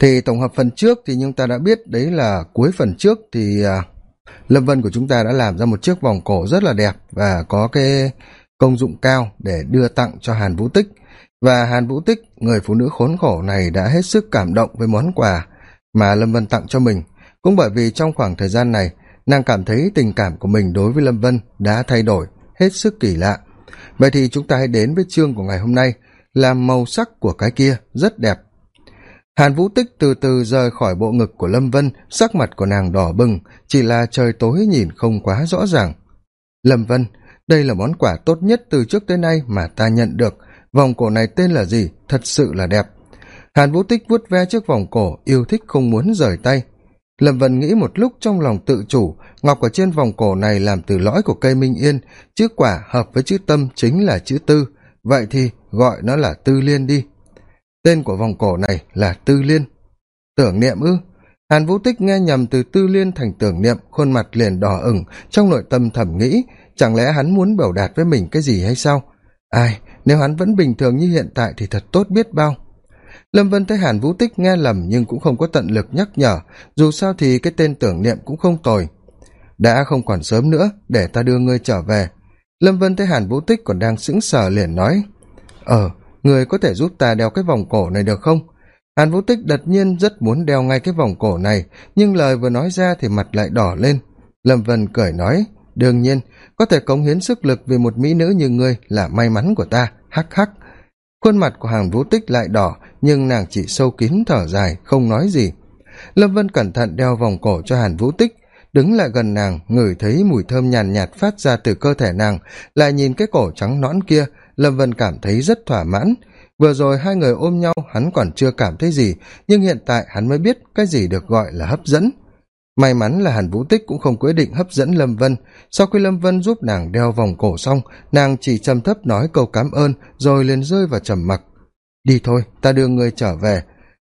thì tổng hợp phần trước thì chúng ta đã biết đấy là cuối phần trước thì à, lâm vân của chúng ta đã làm ra một chiếc vòng cổ rất là đẹp và có cái công dụng cao để đưa tặng cho hàn vũ tích. Và hàn vũ tích người phụ nữ khốn khổ này đã hết sức cảm động với món quà mà lâm vân tặng cho mình. Cũng bởi vì trong khoảng thời gian này nàng cảm thấy tình cảm của mình đối với lâm vân đã thay đổi hết sức kỳ lạ. Vậy thì chúng ta hãy đến với chương của ngày hôm nay là màu sắc của cái kia rất đẹp hàn vũ tích từ từ rời khỏi bộ ngực của lâm vân, sắc mặt của nàng đỏ bừng, chỉ là trời tối nhìn không quá rõ ràng. Lâm vân, đây là món quà tốt nhất từ trước tới nay mà ta nhận được. Vòng cổ này tên là gì? Thật sự là đẹp. Hàn vũ tích vuốt ve trước vòng cổ, yêu thích không muốn rời tay. Lâm vân nghĩ một lúc trong lòng tự chủ, ngọc ở trên vòng cổ này làm từ lõi của cây minh yên, chữ quả hợp với chữ tâm chính là chữ tư. Vậy thì gọi nó là tư liên đi tên của vòng cổ này là tư liên. Tưởng niệm ư? Hàn vũ tích nghe nhầm từ tư liên thành tưởng niệm, khuôn mặt liền đỏ ửng, trong nội tâm thẩm nghĩ, chẳng lẽ hắn muốn biểu đạt với mình cái gì hay sao? Ai, nếu hắn vẫn bình thường như hiện tại thì thật tốt biết bao. Lâm vân thấy hàn vũ tích nghe lầm nhưng cũng không có tận lực nhắc nhở, dù sao thì cái tên tưởng niệm cũng không tồi. Đã không còn sớm nữa, để ta đưa ngươi trở về. Lâm vân thấy hàn vũ tích còn đang sững sờ liền nói ờ người có thể giúp ta đeo cái vòng cổ này được không? Hàn vũ tích đột nhiên rất muốn đeo ngay cái vòng cổ này nhưng lời vừa nói ra thì mặt lại đỏ lên. Lâm vân cười nói đương nhiên có thể cống hiến sức lực vì một mỹ nữ như ngươi là may mắn của ta. Hắc hắc. Khuôn mặt của hàn vũ tích lại đỏ nhưng nàng chỉ sâu kín thở dài không nói gì. Lâm vân cẩn thận đeo vòng cổ cho hàn vũ tích đứng lại gần nàng ngửi thấy mùi thơm nhàn nhạt, nhạt phát ra từ cơ thể nàng lại nhìn cái cổ trắng nõn kia lâm vân cảm thấy rất thỏa mãn. Vừa rồi hai người ôm nhau, hắn còn chưa cảm thấy gì, nhưng hiện tại hắn mới biết cái gì được gọi là hấp dẫn. May mắn là hàn vũ tích cũng không quyết định hấp dẫn lâm vân. Sau khi lâm vân giúp nàng đeo vòng cổ xong, nàng chỉ trầm thấp nói câu cám ơn, rồi liền rơi vào trầm mặc. Đi thôi, ta đưa người trở về.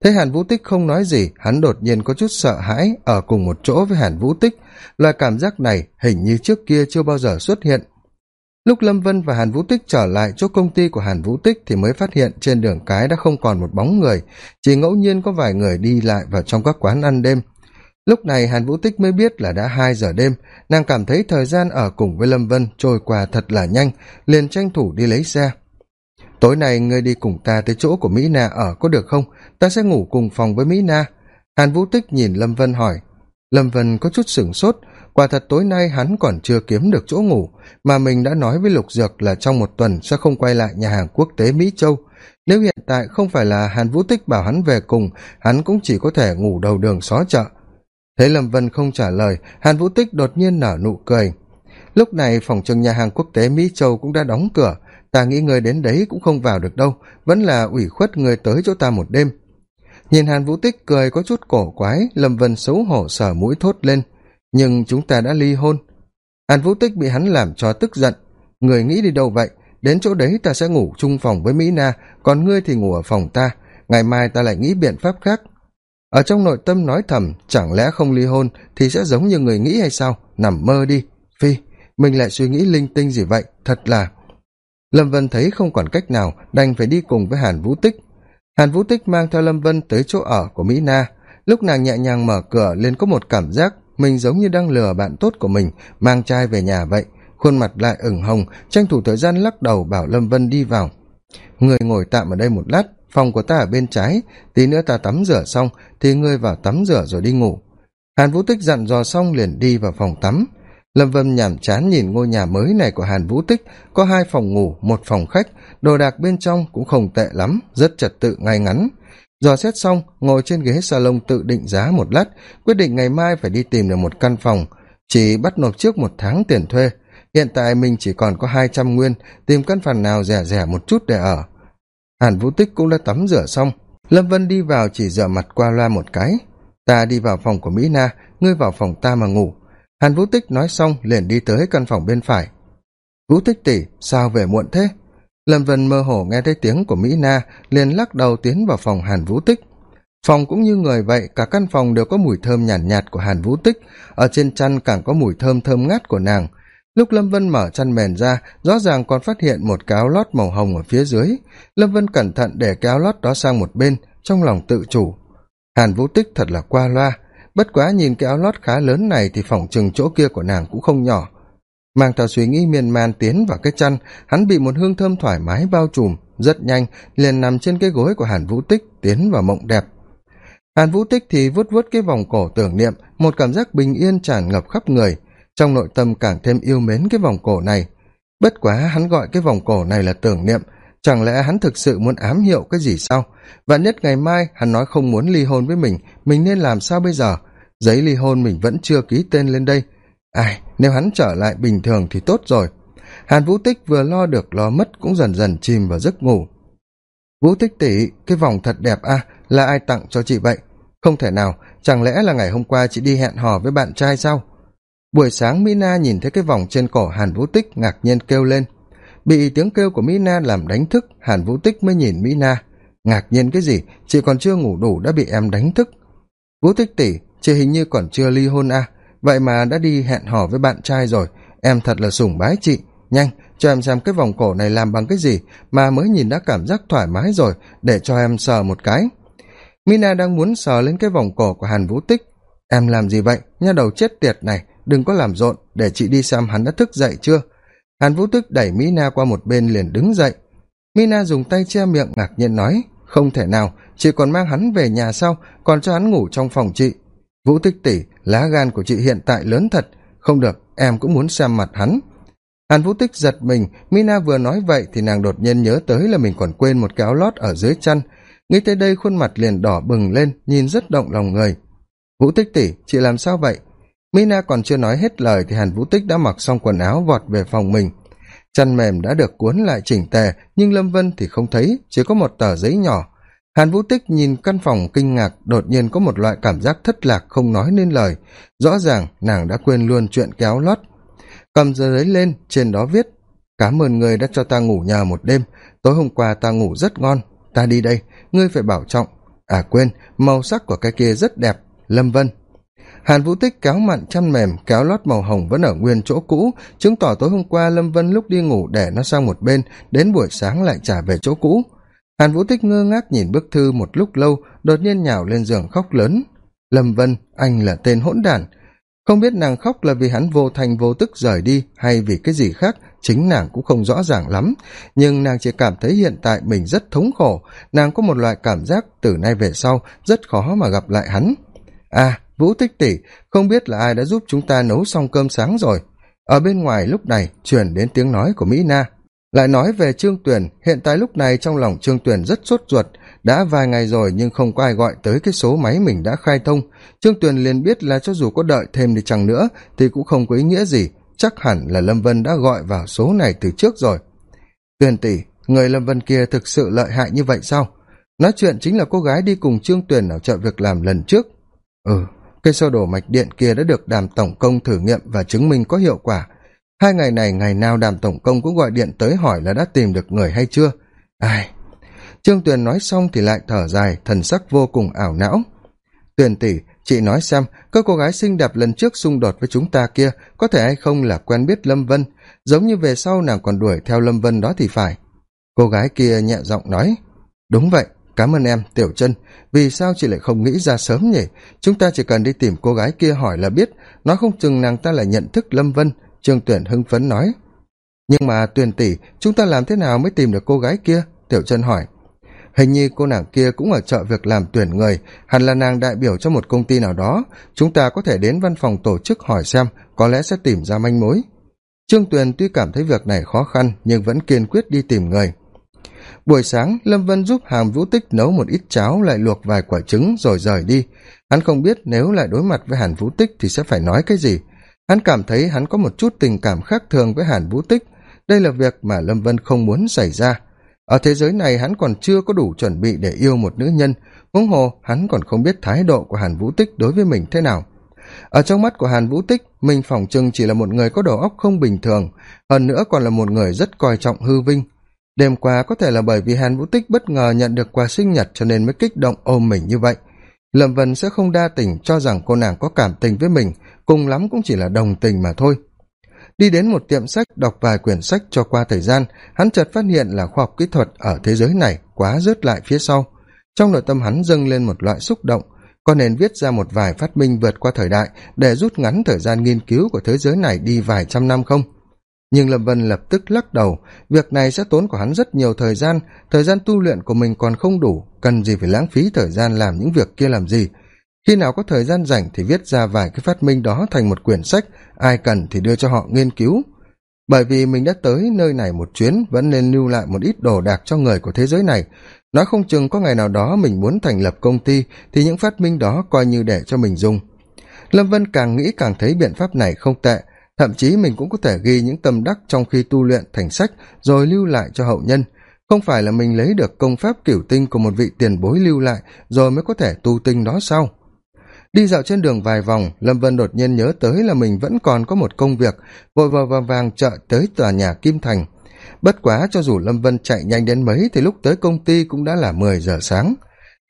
Thấy hàn vũ tích không nói gì, hắn đột nhiên có chút sợ hãi ở cùng một chỗ với hàn vũ tích. Loại cảm giác này hình như trước kia chưa bao giờ xuất hiện lúc lâm vân và hàn vũ tích trở lại chỗ công ty của hàn vũ tích thì mới phát hiện trên đường cái đã không còn một bóng người, chỉ ngẫu nhiên có vài người đi lại vào trong các quán ăn đêm. Lúc này hàn vũ tích mới biết là đã hai giờ đêm, nàng cảm thấy thời gian ở cùng với lâm vân trôi qua thật là nhanh, liền tranh thủ đi lấy xe. Tối nay ngươi đi cùng ta tới chỗ của mỹ na ở, có được không? Ta sẽ ngủ cùng phòng với mỹ na. Hàn vũ tích nhìn lâm vân hỏi. Lâm vân có chút sửng sốt quả thật tối nay hắn còn chưa kiếm được chỗ ngủ, mà mình đã nói với lục dược là trong một tuần sẽ không quay lại nhà hàng quốc tế mỹ châu. Nếu hiện tại không phải là hàn vũ tích bảo hắn về cùng, hắn cũng chỉ có thể ngủ đầu đường xó chợ. Thấy lâm vân không trả lời, hàn vũ tích đột nhiên nở nụ cười. Lúc này phòng trường nhà hàng quốc tế mỹ châu cũng đã đóng cửa, ta nghĩ người đến đấy cũng không vào được đâu, vẫn là ủy khuất người tới chỗ ta một đêm. Nhìn hàn vũ tích cười có chút cổ quái, lâm vân xấu hổ sở mũi thốt lên nhưng chúng ta đã ly hôn. Hàn vũ tích bị hắn làm cho tức giận. Người nghĩ đi đâu vậy? Đến chỗ đấy ta sẽ ngủ chung phòng với mỹ na, còn ngươi thì ngủ ở phòng ta. Ngày mai ta lại nghĩ biện pháp khác. Ở trong nội tâm nói thầm, chẳng lẽ không ly hôn thì sẽ giống như người nghĩ hay sao? Nằm mơ đi. Phi, mình lại suy nghĩ linh tinh gì vậy? Thật là. Lâm vân thấy không còn cách nào, đành phải đi cùng với hàn vũ tích. Hàn vũ tích mang theo lâm vân tới chỗ ở của mỹ na. Lúc nàng nhẹ nhàng mở cửa lên có một cảm giác mình giống như đang lừa bạn tốt của mình, mang trai về nhà vậy. Khuôn mặt lại ửng hồng, tranh thủ thời gian lắc đầu bảo lâm vân đi vào. Người ngồi tạm ở đây một lát, phòng của ta ở bên trái, tí nữa ta tắm rửa xong, thì ngươi vào tắm rửa rồi đi ngủ. Hàn vũ tích dặn dò xong liền đi vào phòng tắm. Lâm vân nhảm chán nhìn ngôi nhà mới này của hàn vũ tích, có hai phòng ngủ, một phòng khách, đồ đạc bên trong cũng không tệ lắm, rất trật tự ngay ngắn dò xét xong, ngồi trên ghế salon tự định giá một lát, quyết định ngày mai phải đi tìm được một căn phòng. Chỉ bắt nộp trước một tháng tiền thuê. Hiện tại mình chỉ còn có hai trăm nguyên, tìm căn phòng nào rẻ rẻ một chút để ở. Hàn vũ tích cũng đã tắm rửa xong. Lâm vân đi vào chỉ rửa mặt qua loa một cái. Ta đi vào phòng của mỹ na, ngươi vào phòng ta mà ngủ. Hàn vũ tích nói xong, liền đi tới căn phòng bên phải. Vũ tích tỉ sao về muộn thế? Lâm vân mơ hồ nghe thấy tiếng của mỹ na liền lắc đầu tiến vào phòng hàn vũ tích. Phòng cũng như người vậy cả căn phòng đều có mùi thơm nhàn nhạt, nhạt của hàn vũ tích. Ở trên chăn càng có mùi thơm thơm ngát của nàng. Lúc lâm vân mở chăn mền ra rõ ràng còn phát hiện một cái áo lót màu hồng ở phía dưới. Lâm vân cẩn thận để cái áo lót đó sang một bên trong lòng tự chủ. Hàn vũ tích thật là qua loa. Bất quá nhìn cái áo lót khá lớn này thì phỏng chừng chỗ kia của nàng cũng không nhỏ mang theo suy nghĩ miên man tiến vào cái chăn, hắn bị một hương thơm thoải mái bao trùm, rất nhanh, liền nằm trên cái gối của hàn vũ tích, tiến vào mộng đẹp. Hàn vũ tích thì vuốt vuốt cái vòng cổ tưởng niệm, một cảm giác bình yên tràn ngập khắp người. Trong nội tâm càng thêm yêu mến cái vòng cổ này. Bất quá hắn gọi cái vòng cổ này là tưởng niệm, chẳng lẽ hắn thực sự muốn ám hiệu cái gì sao? Vạn nhất ngày mai, hắn nói không muốn ly hôn với mình mình nên làm sao bây giờ? Giấy ly hôn mình vẫn chưa ký tên lên đây ai, nếu hắn trở lại bình thường thì tốt rồi. Hàn vũ tích vừa lo được lo mất cũng dần dần chìm vào giấc ngủ. Vũ tích tỉ, cái vòng thật đẹp à là ai tặng cho chị vậy? Không thể nào, chẳng lẽ là ngày hôm qua chị đi hẹn hò với bạn trai sao? Buổi sáng mina nhìn thấy cái vòng trên cổ hàn vũ tích ngạc nhiên kêu lên. Bị tiếng kêu của mina làm đánh thức, hàn vũ tích mới nhìn mina. Ngạc nhiên cái gì, chị còn chưa ngủ đủ đã bị em đánh thức. Vũ tích tỉ, chị hình như còn chưa ly hôn à vậy mà đã đi hẹn hò với bạn trai rồi. Em thật là sủng bái chị. Nhanh, cho em xem cái vòng cổ này làm bằng cái gì mà mới nhìn đã cảm giác thoải mái rồi, để cho em sờ một cái. Mina đang muốn sờ lên cái vòng cổ của hàn vũ tích. Em làm gì vậy? Nha đầu chết tiệt này, đừng có làm rộn, để chị đi xem hắn đã thức dậy chưa. Hàn vũ tích đẩy mina qua một bên liền đứng dậy. Mina dùng tay che miệng ngạc nhiên nói, không thể nào, chị còn mang hắn về nhà sau còn cho hắn ngủ trong phòng chị vũ tích tỷ, lá gan của chị hiện tại lớn thật. Không được em cũng muốn xem mặt hắn. Hàn vũ tích giật mình. Mina vừa nói vậy thì nàng đột nhiên nhớ tới là mình còn quên một cái áo lót ở dưới chăn nghĩ tới đây khuôn mặt liền đỏ bừng lên nhìn rất động lòng người. Vũ tích tỷ, chị làm sao vậy? Mina còn chưa nói hết lời thì hàn vũ tích đã mặc xong quần áo vọt về phòng mình. Chăn mềm đã được cuốn lại chỉnh tề nhưng lâm vân thì không thấy chỉ có một tờ giấy nhỏ hàn vũ tích nhìn căn phòng kinh ngạc, đột nhiên có một loại cảm giác thất lạc không nói nên lời. Rõ ràng, nàng đã quên luôn chuyện kéo lót. Cầm giấy lên, trên đó viết, cảm ơn người đã cho ta ngủ nhờ một đêm. Tối hôm qua ta ngủ rất ngon. Ta đi đây. Ngươi phải bảo trọng. À quên. Màu sắc của cái kia rất đẹp. Lâm vân. Hàn vũ tích kéo mặn chăn mềm, kéo lót màu hồng vẫn ở nguyên chỗ cũ, chứng tỏ tối hôm qua lâm vân lúc đi ngủ để nó sang một bên, đến buổi sáng lại trả về chỗ cũ hàn vũ tích ngơ ngác nhìn bức thư một lúc lâu, đột nhiên nhào lên giường khóc lớn. Lâm vân, anh là tên hỗn đản. Không biết nàng khóc là vì hắn vô thành vô tức rời đi hay vì cái gì khác, chính nàng cũng không rõ ràng lắm. Nhưng nàng chỉ cảm thấy hiện tại mình rất thống khổ. Nàng có một loại cảm giác từ nay về sau rất khó mà gặp lại hắn. À vũ tích tỉ không biết là ai đã giúp chúng ta nấu xong cơm sáng rồi. Ở bên ngoài lúc này truyền đến tiếng nói của mỹ na lại nói về trương tuyền, hiện tại lúc này trong lòng trương tuyền rất sốt ruột. Đã vài ngày rồi nhưng không có ai gọi tới cái số máy mình đã khai thông. Trương tuyền liền biết là cho dù có đợi thêm đi chăng nữa thì cũng không có ý nghĩa gì. Chắc hẳn là lâm vân đã gọi vào số này từ trước rồi. Tuyền tỷ, người lâm vân kia thực sự lợi hại như vậy sao? Nói chuyện chính là cô gái đi cùng trương tuyền ở chợ việc làm lần trước. Ừ cây sơ đồ mạch điện kia đã được đàm tổng công thử nghiệm và chứng minh có hiệu quả hai ngày này, ngày nào đàm tổng công cũng gọi điện tới hỏi là đã tìm được người hay chưa. Ai? Trương tuyền nói xong thì lại thở dài, thần sắc vô cùng ảo não. Tuyền tỷ, chị nói xem các cô gái xinh đẹp lần trước xung đột với chúng ta kia, có thể hay không là quen biết lâm vân? Giống như về sau nàng còn đuổi theo lâm vân đó thì phải. Cô gái kia nhẹ giọng nói, đúng vậy, cảm ơn em, tiểu chân vì sao chị lại không nghĩ ra sớm nhỉ? Chúng ta chỉ cần đi tìm cô gái kia hỏi là biết, nói không chừng nàng ta lại nhận thức lâm vân trương tuyển hưng phấn nói. Nhưng mà tuyền tỷ, chúng ta làm thế nào mới tìm được cô gái kia? Tiểu chân hỏi. Hình như cô nàng kia cũng ở chợ việc làm tuyển người. Hẳn là nàng đại biểu cho một công ty nào đó. Chúng ta có thể đến văn phòng tổ chức hỏi xem, có lẽ sẽ tìm ra manh mối. Trương tuyền tuy cảm thấy việc này khó khăn, nhưng vẫn kiên quyết đi tìm người. Buổi sáng, lâm vân giúp hàm vũ tích nấu một ít cháo lại luộc vài quả trứng rồi rời đi. Hắn không biết nếu lại đối mặt với hàn vũ tích thì sẽ phải nói cái gì hắn cảm thấy hắn có một chút tình cảm khác thường với hàn vũ tích. Đây là việc mà lâm vân không muốn xảy ra. Ở thế giới này, hắn còn chưa có đủ chuẩn bị để yêu một nữ nhân. Huống hồ, hắn còn không biết thái độ của hàn vũ tích đối với mình thế nào. Ở trong mắt của hàn vũ tích mình phỏng chừng chỉ là một người có đầu óc không bình thường, hơn nữa còn là một người rất coi trọng hư vinh. Đêm qua có thể là bởi vì hàn vũ tích bất ngờ nhận được quà sinh nhật cho nên mới kích động ôm mình như vậy. Lâm vân sẽ không đa tình cho rằng cô nàng có cảm tình với mình cùng lắm cũng chỉ là đồng tình mà thôi. Đi đến một tiệm sách, đọc vài quyển sách cho qua thời gian, hắn chợt phát hiện là khoa học kỹ thuật ở thế giới này quá rớt lại phía sau. Trong nội tâm hắn dâng lên một loại xúc động, có nên viết ra một vài phát minh vượt qua thời đại để rút ngắn thời gian nghiên cứu của thế giới này đi vài trăm năm không? Nhưng lâm vân lập tức lắc đầu, việc này sẽ tốn của hắn rất nhiều thời gian thời gian tu luyện của mình còn không đủ, cần gì phải lãng phí thời gian làm những việc kia làm gì? Khi nào có thời gian rảnh thì viết ra vài cái phát minh đó thành một quyển sách, ai cần thì đưa cho họ nghiên cứu. Bởi vì mình đã tới nơi này một chuyến, vẫn nên lưu lại một ít đồ đạc cho người của thế giới này. Nói không chừng có ngày nào đó mình muốn thành lập công ty, thì những phát minh đó coi như để cho mình dùng. Lâm vân càng nghĩ càng thấy biện pháp này không tệ. Thậm chí mình cũng có thể ghi những tâm đắc trong khi tu luyện thành sách, rồi lưu lại cho hậu nhân. Không phải là mình lấy được công pháp cửu tinh của một vị tiền bối lưu lại, rồi mới có thể tu tinh đó sau đi dạo trên đường vài vòng, lâm vân đột nhiên nhớ tới là mình vẫn còn có một công việc, vội vội vàng vàng chợ tới tòa nhà kim thành. Bất quá cho dù lâm vân chạy nhanh đến mấy thì lúc tới công ty cũng đã là mười giờ sáng.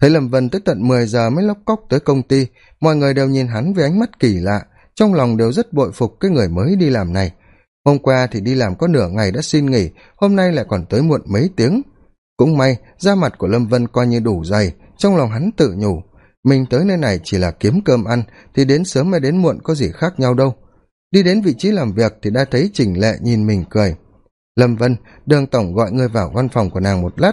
Thấy lâm vân tới tận mười giờ mới lóc cóc tới công ty, mọi người đều nhìn hắn với ánh mắt kỳ lạ, trong lòng đều rất bội phục cái người mới đi làm này. Hôm qua thì đi làm có nửa ngày đã xin nghỉ, hôm nay lại còn tới muộn mấy tiếng. Cũng may, da mặt của lâm vân coi như đủ dày, trong lòng hắn tự nhủ mình tới nơi này chỉ là kiếm cơm ăn, thì đến sớm hay đến muộn có gì khác nhau đâu. Đi đến vị trí làm việc thì đã thấy chỉnh lệ nhìn mình cười. Lâm vân, đường tổng gọi ngươi vào văn phòng của nàng một lát.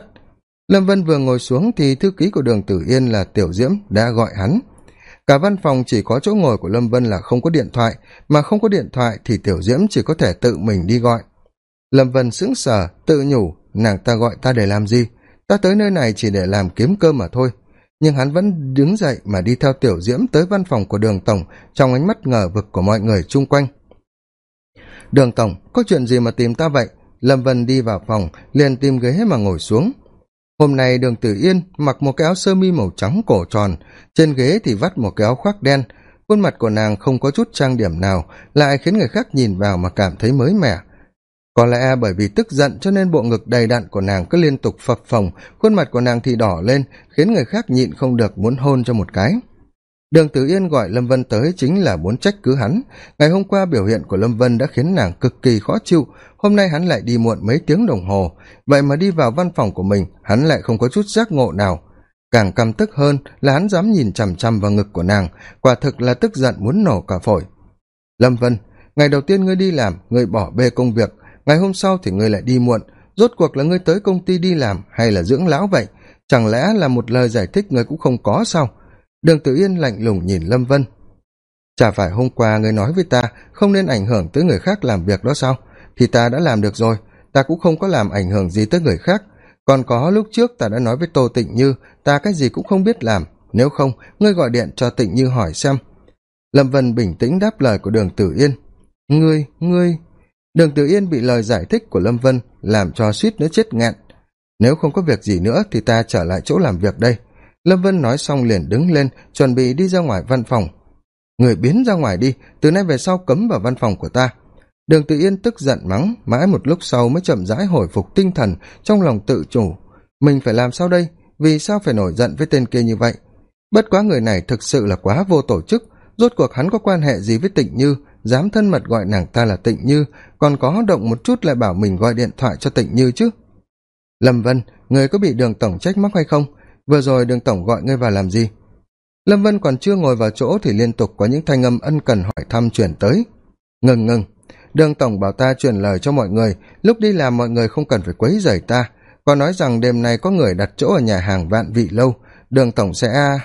Lâm vân vừa ngồi xuống thì thư ký của đường tử yên là tiểu diễm đã gọi hắn. Cả văn phòng chỉ có chỗ ngồi của lâm vân là không có điện thoại, mà không có điện thoại thì tiểu diễm chỉ có thể tự mình đi gọi. Lâm vân sững sờ, tự nhủ, nàng ta gọi ta để làm gì? Ta tới nơi này chỉ để làm kiếm cơm mà thôi nhưng hắn vẫn đứng dậy mà đi theo tiểu diễm tới văn phòng của đường tổng, trong ánh mắt ngờ vực của mọi người chung quanh. Đường tổng, có chuyện gì mà tìm ta vậy? Lâm vân đi vào phòng, liền tìm ghế mà ngồi xuống. Hôm nay đường tử yên mặc một cái áo sơ mi màu trắng cổ tròn, trên ghế thì vắt một cái áo khoác đen. Khuôn mặt của nàng không có chút trang điểm nào, lại khiến người khác nhìn vào mà cảm thấy mới mẻ có lẽ bởi vì tức giận cho nên bộ ngực đầy đặn của nàng cứ liên tục phập phồng, khuôn mặt của nàng thì đỏ lên, khiến người khác nhịn không được muốn hôn cho một cái. Đường tử yên gọi lâm vân tới chính là muốn trách cứ hắn. Ngày hôm qua biểu hiện của lâm vân đã khiến nàng cực kỳ khó chịu. Hôm nay hắn lại đi muộn mấy tiếng đồng hồ. Vậy mà đi vào văn phòng của mình, hắn lại không có chút giác ngộ nào. Càng căm tức hơn là hắn dám nhìn chằm chằm vào ngực của nàng. Quả thực là tức giận muốn nổ cả phổi. Lâm vân, ngày đầu tiên ngươi đi làm, ngươi bỏ bê công việc ngày hôm sau thì ngươi lại đi muộn. Rốt cuộc là ngươi tới công ty đi làm hay là dưỡng lão vậy? Chẳng lẽ là một lời giải thích ngươi cũng không có sao? Đường tử yên lạnh lùng nhìn lâm vân. Chả phải hôm qua ngươi nói với ta không nên ảnh hưởng tới người khác làm việc đó sao? Thì ta đã làm được rồi, ta cũng không có làm ảnh hưởng gì tới người khác. Còn có lúc trước ta đã nói với tô tịnh như, ta cái gì cũng không biết làm. Nếu không, ngươi gọi điện cho tịnh như hỏi xem. Lâm vân bình tĩnh đáp lời của đường tử yên. Ngươi ngươi đường tử yên bị lời giải thích của lâm vân làm cho suýt nữa chết ngạn nếu không có việc gì nữa thì ta trở lại chỗ làm việc đây. Lâm vân nói xong liền đứng lên, chuẩn bị đi ra ngoài văn phòng. Người biến ra ngoài đi, từ nay về sau cấm vào văn phòng của ta. Đường tự yên tức giận mắng, mãi một lúc sau mới chậm rãi hồi phục tinh thần, trong lòng tự chủ. Mình phải làm sao đây? Vì sao phải nổi giận với tên kia như vậy? Bất quá người này thực sự là quá vô tổ chức, rốt cuộc hắn có quan hệ gì với tịnh như? Dám thân mật gọi nàng ta là tịnh như, còn có động một chút lại bảo mình gọi điện thoại cho tịnh như chứ? Lâm vân, người có bị đường tổng trách móc hay không? Vừa rồi đường tổng gọi ngươi vào làm gì? Lâm vân còn chưa ngồi vào chỗ thì liên tục có những thanh âm ân cần hỏi thăm chuyển tới. Ngừng ngừng. Đường tổng bảo ta truyền lời cho mọi người. Lúc đi làm mọi người không cần phải quấy rầy ta. Còn nói rằng đêm nay có người đặt chỗ ở nhà hàng vạn vị lâu. Đường tổng sẽ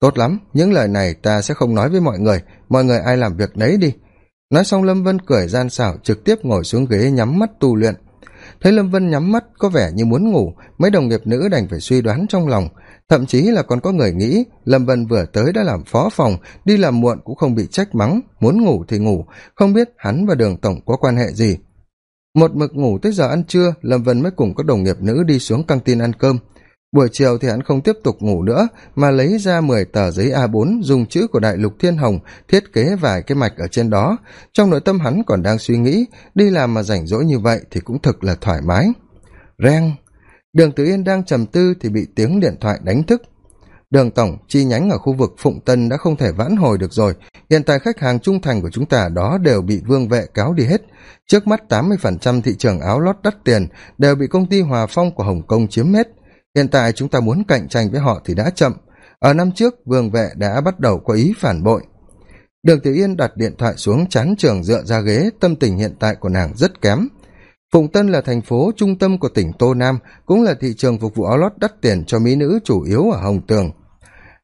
tốt lắm, những lời này ta sẽ không nói với mọi người. Mọi người ai làm việc đấy đi nói xong lâm vân cười gian xảo, trực tiếp ngồi xuống ghế nhắm mắt tu luyện. Thấy lâm vân nhắm mắt, có vẻ như muốn ngủ, mấy đồng nghiệp nữ đành phải suy đoán trong lòng. Thậm chí là còn có người nghĩ lâm vân vừa tới đã làm phó phòng, đi làm muộn cũng không bị trách mắng, muốn ngủ thì ngủ. Không biết hắn và đường tổng có quan hệ gì. Một mực ngủ tới giờ ăn trưa, lâm vân mới cùng các đồng nghiệp nữ đi xuống căng tin ăn cơm buổi chiều thì hắn không tiếp tục ngủ nữa, mà lấy ra mười tờ giấy a bốn dùng chữ của đại lục thiên hồng thiết kế vài cái mạch ở trên đó. Trong nội tâm hắn còn đang suy nghĩ, đi làm mà rảnh rỗi như vậy thì cũng thực là thoải mái. Reng, đường tử yên đang trầm tư thì bị tiếng điện thoại đánh thức. Đường tổng, chi nhánh ở khu vực phụng tân đã không thể vãn hồi được rồi. Hiện tại khách hàng trung thành của chúng ta đó đều bị vương vệ cáo đi hết. Trước mắt tám mươi phần trăm thị trường áo lót đắt tiền đều bị công ty hòa phong của hồng kông chiếm hết hiện tại chúng ta muốn cạnh tranh với họ thì đã chậm. Ở năm trước, vương vệ đã bắt đầu có ý phản bội. Đường tiểu yên đặt điện thoại xuống chán trường dựa ra ghế, tâm tình hiện tại của nàng rất kém. Phụng tân là thành phố trung tâm của tỉnh tô nam, cũng là thị trường phục vụ áo lót đắt tiền cho mỹ nữ chủ yếu ở hồng tường.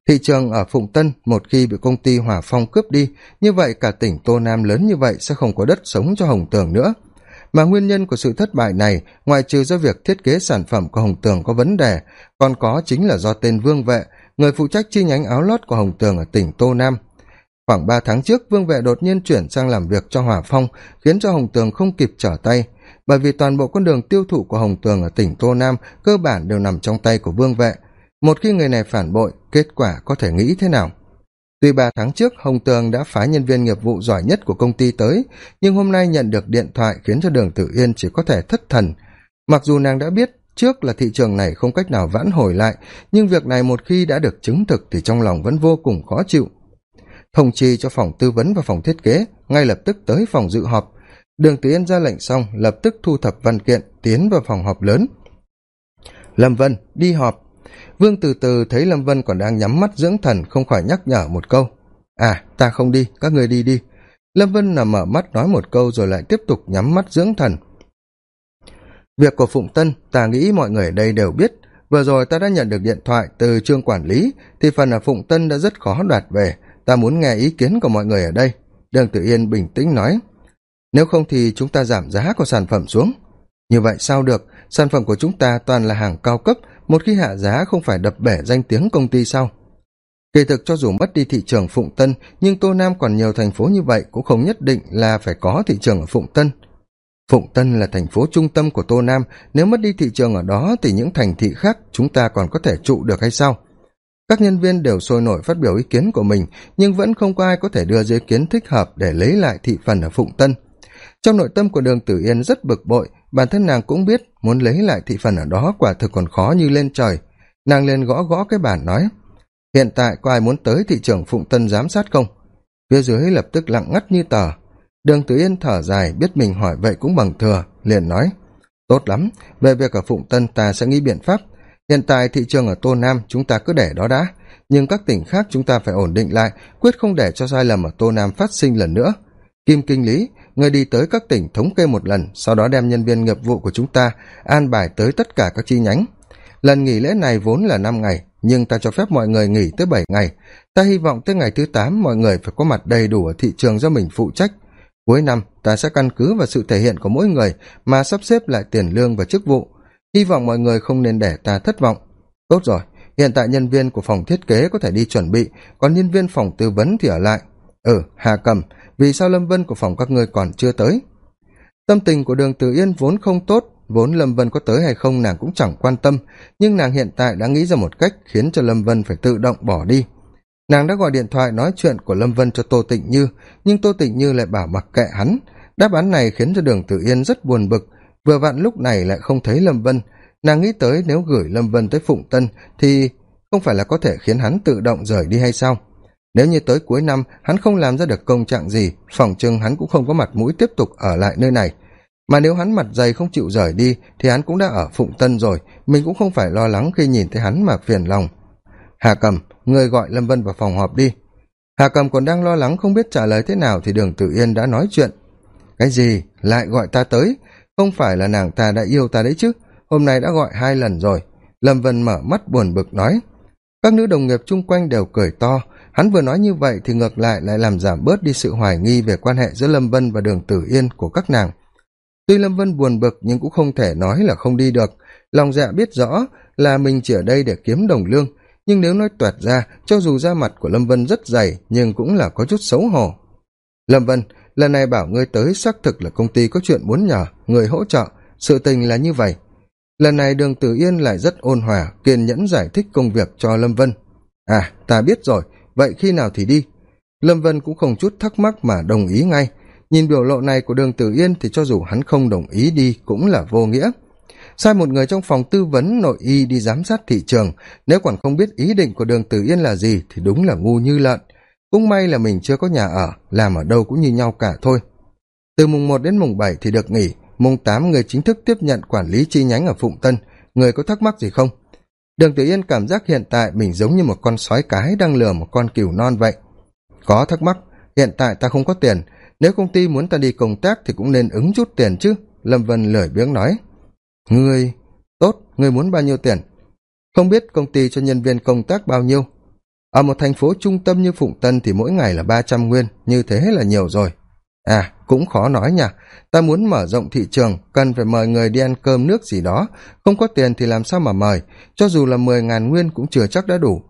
Thị trường ở phụng tân, một khi bị công ty hỏa phong cướp đi, như vậy cả tỉnh tô nam lớn như vậy sẽ không có đất sống cho hồng tường nữa mà nguyên nhân của sự thất bại này ngoài trừ do việc thiết kế sản phẩm của hồng tường có vấn đề, còn có chính là do tên vương vệ, người phụ trách chi nhánh áo lót của hồng tường ở tỉnh tô nam. Khoảng ba tháng trước, vương vệ đột nhiên chuyển sang làm việc cho hỏa phong, khiến cho hồng tường không kịp trở tay. Bởi vì toàn bộ con đường tiêu thụ của hồng tường ở tỉnh tô nam cơ bản đều nằm trong tay của vương vệ. Một khi người này phản bội, kết quả có thể nghĩ thế nào? Tuy ba tháng trước, hồng tường đã phái nhân viên nghiệp vụ giỏi nhất của công ty tới, nhưng hôm nay nhận được điện thoại khiến cho đường tử yên chỉ có thể thất thần. Mặc dù nàng đã biết trước là thị trường này không cách nào vãn hồi lại, nhưng việc này một khi đã được chứng thực thì trong lòng vẫn vô cùng khó chịu. Thông chi cho phòng tư vấn và phòng thiết kế, ngay lập tức tới phòng dự họp. Đường tử yên ra lệnh xong, lập tức thu thập văn kiện, tiến vào phòng họp lớn. Lâm vân, đi họp vương từ từ thấy lâm vân còn đang nhắm mắt dưỡng thần, không khỏi nhắc nhở một câu. À ta không đi, các người đi đi. Lâm vân nằm mở mắt nói một câu rồi lại tiếp tục nhắm mắt dưỡng thần. Việc của phụng tân, ta nghĩ mọi người ở đây đều biết. Vừa rồi ta đã nhận được điện thoại từ trương quản lý, thì phần ở phụng tân đã rất khó đoạt về. Ta muốn nghe ý kiến của mọi người ở đây. Đường tử yên bình tĩnh nói, nếu không thì chúng ta giảm giá của sản phẩm xuống. Như vậy sao được? Sản phẩm của chúng ta toàn là hàng cao cấp một khi hạ giá không phải đập bể danh tiếng công ty sau kỳ thực cho dù mất đi thị trường phụng tân, nhưng tô nam còn nhiều thành phố như vậy cũng không nhất định là phải có thị trường ở phụng tân. Phụng tân là thành phố trung tâm của tô nam, nếu mất đi thị trường ở đó thì những thành thị khác chúng ta còn có thể trụ được hay sao? Các nhân viên đều sôi nổi phát biểu ý kiến của mình, nhưng vẫn không có ai có thể đưa dưới kiến thích hợp để lấy lại thị phần ở phụng tân. Trong nội tâm của đường tử yên rất bực bội bản thân nàng cũng biết muốn lấy lại thị phần ở đó quả thực còn khó như lên trời. Nàng liền gõ gõ cái bản nói, hiện tại có ai muốn tới thị trường phụng tân giám sát không? Phía dưới lập tức lặng ngắt như tờ. Đường tử yên thở dài, biết mình hỏi vậy cũng bằng thừa, liền nói, tốt lắm, về việc ở phụng tân ta sẽ nghĩ biện pháp. Hiện tại thị trường ở tô nam chúng ta cứ để đó đã, nhưng các tỉnh khác chúng ta phải ổn định lại, quyết không để cho sai lầm ở tô nam phát sinh lần nữa. Kim kinh lý người đi tới các tỉnh thống kê một lần, sau đó đem nhân viên nghiệp vụ của chúng ta an bài tới tất cả các chi nhánh. Lần nghỉ lễ này vốn là năm ngày, nhưng ta cho phép mọi người nghỉ tới bảy ngày. Ta hy vọng tới ngày thứ tám, mọi người phải có mặt đầy đủ ở thị trường do mình phụ trách. Cuối năm, ta sẽ căn cứ vào sự thể hiện của mỗi người mà sắp xếp lại tiền lương và chức vụ. Hy vọng mọi người không nên để ta thất vọng. Tốt rồi, hiện tại nhân viên của phòng thiết kế có thể đi chuẩn bị, còn nhân viên phòng tư vấn thì ở lại. Ừ hà cầm vì sao lâm vân của phòng các ngươi còn chưa tới? Tâm tình của đường Tử yên vốn không tốt, vốn lâm vân có tới hay không nàng cũng chẳng quan tâm, nhưng nàng hiện tại đã nghĩ ra một cách khiến cho lâm vân phải tự động bỏ đi. Nàng đã gọi điện thoại nói chuyện của lâm vân cho tô tịnh như, nhưng tô tịnh như lại bảo mặc kệ hắn. Đáp án này khiến cho đường tử yên rất buồn bực. Vừa vặn lúc này lại không thấy lâm vân. Nàng nghĩ tới nếu gửi lâm vân tới phụng tân thì không phải là có thể khiến hắn tự động rời đi hay sao? Nếu như tới cuối năm, hắn không làm ra được công trạng gì, phỏng chừng hắn cũng không có mặt mũi tiếp tục ở lại nơi này. Mà nếu hắn mặt dày không chịu rời đi, thì hắn cũng đã ở phụng tân rồi, mình cũng không phải lo lắng khi nhìn thấy hắn mà phiền lòng. Hà cầm, người gọi lâm vân vào phòng họp đi. Hà cầm còn đang lo lắng không biết trả lời thế nào thì đường tử yên đã nói chuyện. Cái gì? Lại gọi ta tới? Không phải là nàng ta đã yêu ta đấy chứ? Hôm nay đã gọi hai lần rồi. Lâm vân mở mắt buồn bực nói. Các nữ đồng nghiệp chung quanh đều cười to hắn vừa nói như vậy thì ngược lại lại làm giảm bớt đi sự hoài nghi về quan hệ giữa lâm vân và đường tử yên của các nàng. Tuy lâm vân buồn bực nhưng cũng không thể nói là không đi được. Lòng dạ biết rõ là mình chỉ ở đây để kiếm đồng lương. Nhưng nếu nói toẹt ra, cho dù da mặt của lâm vân rất dày, nhưng cũng là có chút xấu hổ. Lâm vân, lần này bảo ngươi tới xác thực là công ty có chuyện muốn nhờ, người hỗ trợ. Sự tình là như vậy. Lần này đường tử yên lại rất ôn hòa, kiên nhẫn giải thích công việc cho lâm vân. À ta biết rồi vậy khi nào thì đi? Lâm vân cũng không chút thắc mắc mà đồng ý ngay. Nhìn biểu lộ này của đường tử yên thì cho dù hắn không đồng ý đi cũng là vô nghĩa. Sai một người trong phòng tư vấn nội y đi giám sát thị trường. Nếu còn không biết ý định của đường tử yên là gì thì đúng là ngu như lợn. Cũng may là mình chưa có nhà ở, làm ở đâu cũng như nhau cả thôi. Từ mùng một đến mùng bảy thì được nghỉ. Mùng tám người chính thức tiếp nhận quản lý chi nhánh ở phụng tân. Người có thắc mắc gì không? Đường tử yên cảm giác hiện tại mình giống như một con sói cái đang lừa một con cừu non vậy. Có thắc mắc, hiện tại ta không có tiền, nếu công ty muốn ta đi công tác thì cũng nên ứng chút tiền chứ, lâm vân lười biếng nói. Ngươi, tốt, ngươi muốn bao nhiêu tiền? Không biết công ty cho nhân viên công tác bao nhiêu. Ở một thành phố trung tâm như phụng tân thì mỗi ngày là ba trăm nguyên, như thế là nhiều rồi à cũng khó nói nhỉ ta muốn mở rộng thị trường, cần phải mời người đi ăn cơm nước gì đó. Không có tiền thì làm sao mà mời? Cho dù là mười ngàn nguyên cũng chưa chắc đã đủ.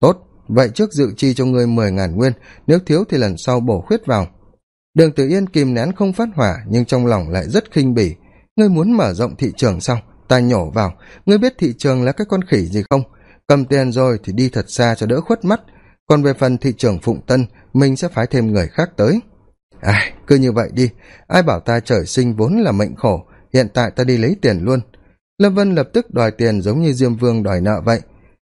Tốt, vậy trước dự chi cho ngươi mười ngàn nguyên, nếu thiếu thì lần sau bổ khuyết vào. Đường tử yên kìm nén không phát hỏa, nhưng trong lòng lại rất khinh bỉ. Ngươi muốn mở rộng thị trường sao? Ta nhổ vào. Ngươi biết thị trường là cái con khỉ gì không? Cầm tiền rồi thì đi thật xa cho đỡ khuất mắt. Còn về phần thị trường phụng tân, mình sẽ phái thêm người khác tới ai, cứ như vậy đi. Ai bảo ta trời sinh vốn là mệnh khổ, hiện tại ta đi lấy tiền luôn. Lâm vân lập tức đòi tiền giống như diêm vương đòi nợ vậy.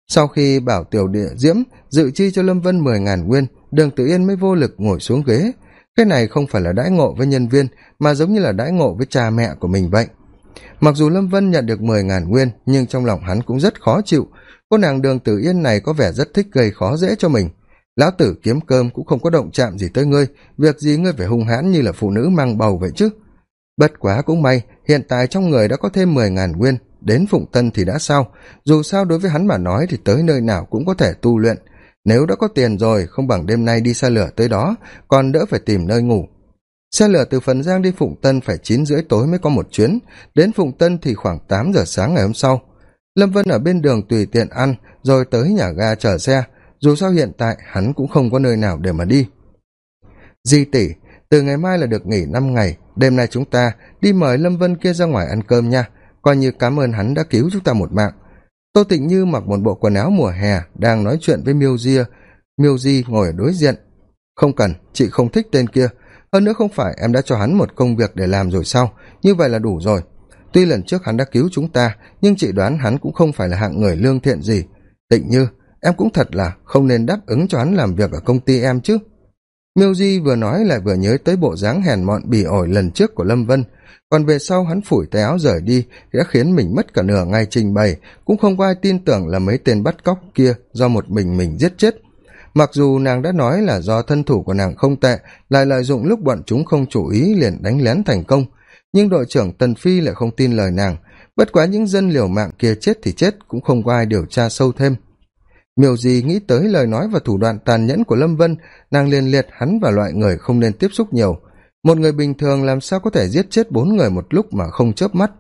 Sau khi bảo tiểu địa diễm, dự chi cho lâm vân mười ngàn nguyên, đường tự yên mới vô lực ngồi xuống ghế. Cái này không phải là đãi ngộ với nhân viên, mà giống như là đãi ngộ với cha mẹ của mình vậy. Mặc dù lâm vân nhận được mười ngàn nguyên, nhưng trong lòng hắn cũng rất khó chịu. Cô nàng đường tử yên này có vẻ rất thích gây khó dễ cho mình lão tử kiếm cơm cũng không có động chạm gì tới ngươi, việc gì ngươi phải hung hãn như là phụ nữ mang bầu vậy chứ? Bất quá cũng may, hiện tại trong người đã có thêm mười ngàn nguyên, đến phụng tân thì đã sao? Dù sao đối với hắn mà nói thì tới nơi nào cũng có thể tu luyện. Nếu đã có tiền rồi, không bằng đêm nay đi xe lửa tới đó, còn đỡ phải tìm nơi ngủ. Xe lửa từ phần giang đi phụng tân phải chín rưỡi tối mới có một chuyến, đến phụng tân thì khoảng tám giờ sáng ngày hôm sau. Lâm vân ở bên đường tùy tiện ăn, rồi tới nhà ga chở xe dù sao hiện tại hắn cũng không có nơi nào để mà đi. Di tỷ, từ ngày mai là được nghỉ năm ngày, đêm nay chúng ta đi mời lâm vân kia ra ngoài ăn cơm nha. Coi như cảm ơn hắn đã cứu chúng ta một mạng. Tô tịnh như mặc một bộ quần áo mùa hè, đang nói chuyện với miêu dia miêu di ngồi ở đối diện. Không cần, chị không thích tên kia. Hơn nữa không phải em đã cho hắn một công việc để làm rồi sao? Như vậy là đủ rồi. Tuy lần trước hắn đã cứu chúng ta, nhưng chị đoán hắn cũng không phải là hạng người lương thiện gì. Tịnh như em cũng thật là không nên đáp ứng cho hắn làm việc ở công ty em chứ. Miêu di vừa nói lại vừa nhớ tới bộ dáng hèn mọn bỉ ổi lần trước của lâm vân. Còn về sau hắn phủi tay áo rời đi, đã khiến mình mất cả nửa ngày trình bày, cũng không có ai tin tưởng là mấy tên bắt cóc kia do một mình mình giết chết. Mặc dù nàng đã nói là do thân thủ của nàng không tệ, lại lợi dụng lúc bọn chúng không chủ ý liền đánh lén thành công. Nhưng đội trưởng tần phi lại không tin lời nàng. Bất quá những dân liều mạng kia chết thì chết, cũng không có ai điều tra sâu thêm miều gì nghĩ tới lời nói và thủ đoạn tàn nhẫn của lâm vân, nàng liền liệt hắn và loại người không nên tiếp xúc nhiều. Một người bình thường làm sao có thể giết chết bốn người một lúc mà không chớp mắt?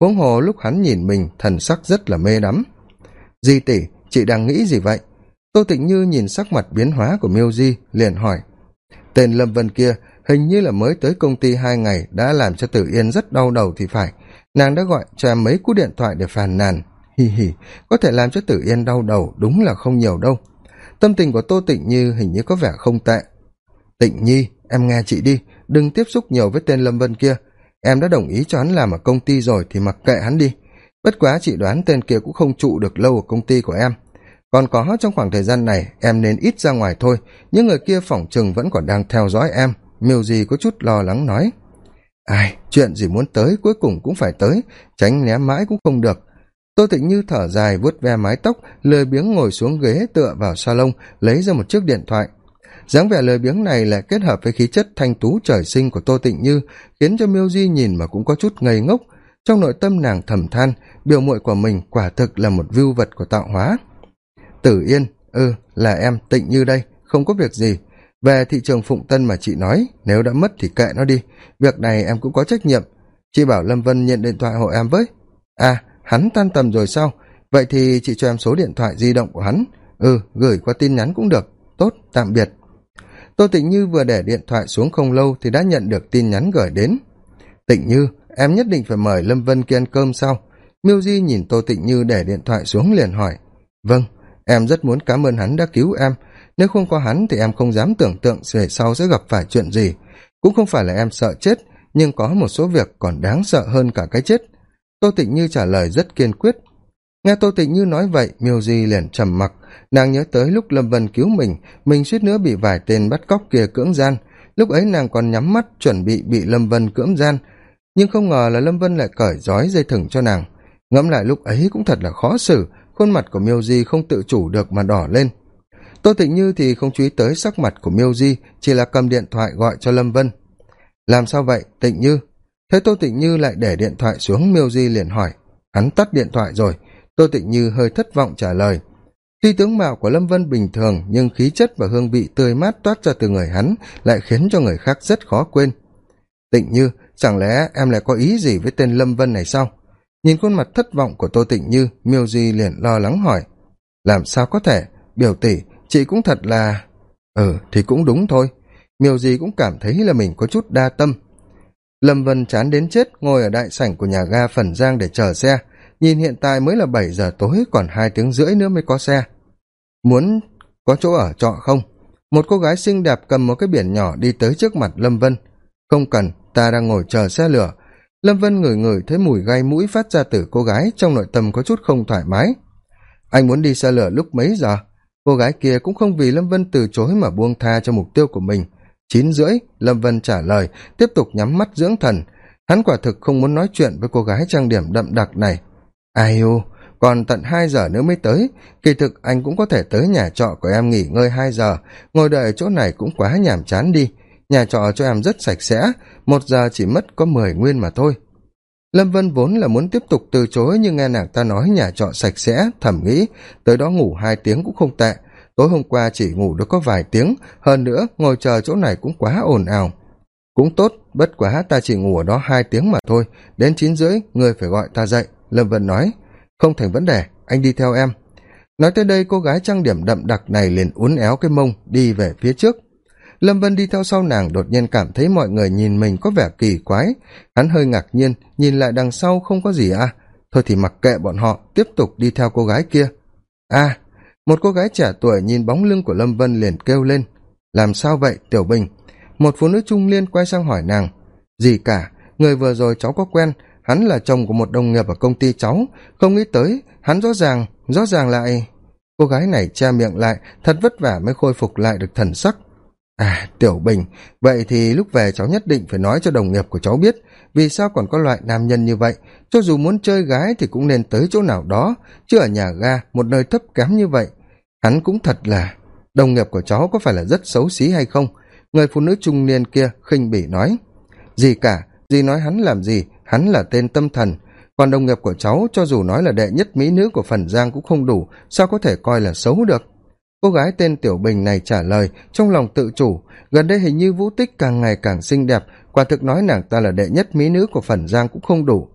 Huống hồ lúc hắn nhìn mình, thần sắc rất là mê đắm. Di tỷ, chị đang nghĩ gì vậy? Tô tịnh như nhìn sắc mặt biến hóa của miêu di, liền hỏi. Tên lâm vân kia hình như là mới tới công ty hai ngày, đã làm cho tử yên rất đau đầu thì phải. Nàng đã gọi cho em mấy cú điện thoại để phàn nàn hì hì, có thể làm cho tử yên đau đầu đúng là không nhiều đâu. Tâm tình của tô tịnh như hình như có vẻ không tệ. Tịnh nhi, em nghe chị đi, đừng tiếp xúc nhiều với tên lâm vân kia. Em đã đồng ý cho hắn làm ở công ty rồi thì mặc kệ hắn đi. Bất quá chị đoán tên kia cũng không trụ được lâu ở công ty của em. Còn có trong khoảng thời gian này, em nên ít ra ngoài thôi. Những người kia phỏng chừng vẫn còn đang theo dõi em. Miêu gì có chút lo lắng nói. Ai, chuyện gì muốn tới cuối cùng cũng phải tới. Tránh né mãi cũng không được tô tịnh như thở dài, vuốt ve mái tóc, lười biếng ngồi xuống ghế tựa vào salon, lấy ra một chiếc điện thoại. Dáng vẻ lười biếng này lại kết hợp với khí chất thanh tú trời sinh của tô tịnh như, khiến cho miêu di nhìn mà cũng có chút ngây ngốc. Trong nội tâm nàng thầm than, biểu muội của mình quả thực là một vưu vật của tạo hóa. Tử yên ừ là em, tịnh như đây, không có việc gì. Về thị trường phụng tân mà chị nói, nếu đã mất thì kệ nó đi. Việc này em cũng có trách nhiệm. Chị bảo lâm vân nhận điện thoại hộ em với. À hắn tan tầm rồi sao? Vậy thì chị cho em số điện thoại di động của hắn. Ừ gửi qua tin nhắn cũng được. Tốt, tạm biệt. Tô tịnh như vừa để điện thoại xuống không lâu thì đã nhận được tin nhắn gửi đến. Tịnh như, em nhất định phải mời lâm vân kia ăn cơm sau. miêu di nhìn tô tịnh như để điện thoại xuống liền hỏi. Vâng em rất muốn cảm ơn hắn đã cứu em. Nếu không có hắn thì em không dám tưởng tượng về sau sẽ gặp phải chuyện gì. Cũng không phải là em sợ chết, nhưng có một số việc còn đáng sợ hơn cả cái chết tô tịnh như trả lời rất kiên quyết. Nghe tô tịnh như nói vậy, miêu di liền trầm mặc. Nàng nhớ tới lúc lâm vân cứu mình mình suýt nữa bị vài tên bắt cóc kia cưỡng gian. Lúc ấy nàng còn nhắm mắt chuẩn bị bị lâm vân cưỡng gian. Nhưng không ngờ là lâm vân lại cởi rói dây thừng cho nàng. Ngẫm lại lúc ấy cũng thật là khó xử, khuôn mặt của miêu di không tự chủ được mà đỏ lên. Tô tịnh như thì không chú ý tới sắc mặt của miêu di, chỉ là cầm điện thoại gọi cho lâm vân. Làm sao vậy, tịnh như? Thế tô tịnh như lại để điện thoại xuống miêu di liền hỏi. Hắn tắt điện thoại rồi. Tô tịnh như hơi thất vọng trả lời. Tuy tướng mạo của lâm vân bình thường, nhưng khí chất và hương vị tươi mát toát ra từ người hắn lại khiến cho người khác rất khó quên. Tịnh như, chẳng lẽ em lại có ý gì với tên lâm vân này sao? Nhìn khuôn mặt thất vọng của tô tịnh như, miêu di liền lo lắng hỏi. Làm sao có thể? Biểu tỷ, chị cũng thật là ừ thì cũng đúng thôi. Miêu di cũng cảm thấy là mình có chút đa tâm lâm vân chán đến chết, ngồi ở đại sảnh của nhà ga phần giang để chờ xe. Nhìn hiện tại mới là bảy giờ tối, còn hai tiếng rưỡi nữa mới có xe. Muốn có chỗ ở trọ không? Một cô gái xinh đẹp cầm một cái biển nhỏ đi tới trước mặt lâm vân. Không cần, ta đang ngồi chờ xe lửa. Lâm vân ngửi ngửi thấy mùi gai mũi phát ra từ cô gái, trong nội tâm có chút không thoải mái. Anh muốn đi xe lửa lúc mấy giờ? Cô gái kia cũng không vì lâm vân từ chối mà buông tha cho mục tiêu của mình chín rưỡi, lâm vân trả lời, tiếp tục nhắm mắt dưỡng thần. Hắn quả thực không muốn nói chuyện với cô gái trang điểm đậm đặc này. Ai u, còn tận hai giờ nữa mới tới. Kỳ thực anh cũng có thể tới nhà trọ của em nghỉ ngơi hai giờ. Ngồi đợi ở chỗ này cũng quá nhàm chán đi. Nhà trọ cho em rất sạch sẽ. Một giờ chỉ mất có mười nguyên mà thôi. Lâm vân vốn là muốn tiếp tục từ chối, nhưng nghe nàng ta nói nhà trọ sạch sẽ, thẩm nghĩ. Tới đó ngủ hai tiếng cũng không tệ tối hôm qua chỉ ngủ được có vài tiếng, hơn nữa ngồi chờ chỗ này cũng quá ồn ào. Cũng tốt, bất quá ta chỉ ngủ ở đó hai tiếng mà thôi, đến chín rưỡi ngươi phải gọi ta dậy, lâm vân nói. Không thành vấn đề, anh đi theo em. Nói tới đây cô gái trang điểm đậm đặc này liền uốn éo cái mông đi về phía trước. Lâm vân đi theo sau nàng đột nhiên cảm thấy mọi người nhìn mình có vẻ kỳ quái. Hắn hơi ngạc nhiên, nhìn lại đằng sau không có gì à. Thôi thì mặc kệ bọn họ, tiếp tục đi theo cô gái kia. À một cô gái trẻ tuổi nhìn bóng lưng của lâm vân liền kêu lên, làm sao vậy, tiểu bình? Một phụ nữ trung liên quay sang hỏi nàng gì cả, người vừa rồi cháu có quen, hắn là chồng của một đồng nghiệp ở công ty cháu, không nghĩ tới, hắn rõ ràng rõ ràng lại cô gái này che miệng lại, thật vất vả mới khôi phục lại được thần sắc. À tiểu bình, vậy thì lúc về cháu nhất định phải nói cho đồng nghiệp của cháu biết, vì sao còn có loại nam nhân như vậy, cho dù muốn chơi gái thì cũng nên tới chỗ nào đó, chứ ở nhà ga, một nơi thấp kém như vậy hắn cũng thật là, đồng nghiệp của cháu có phải là rất xấu xí hay không? Người phụ nữ trung niên kia khinh bỉ nói. Gì cả, gì nói hắn làm gì, hắn là tên tâm thần. Còn đồng nghiệp của cháu, cho dù nói là đệ nhất mỹ nữ của phần giang cũng không đủ, sao có thể coi là xấu được? Cô gái tên tiểu bình này trả lời, trong lòng tự chủ. Gần đây hình như vũ tích càng ngày càng xinh đẹp, quả thực nói nàng ta là đệ nhất mỹ nữ của phần giang cũng không đủ.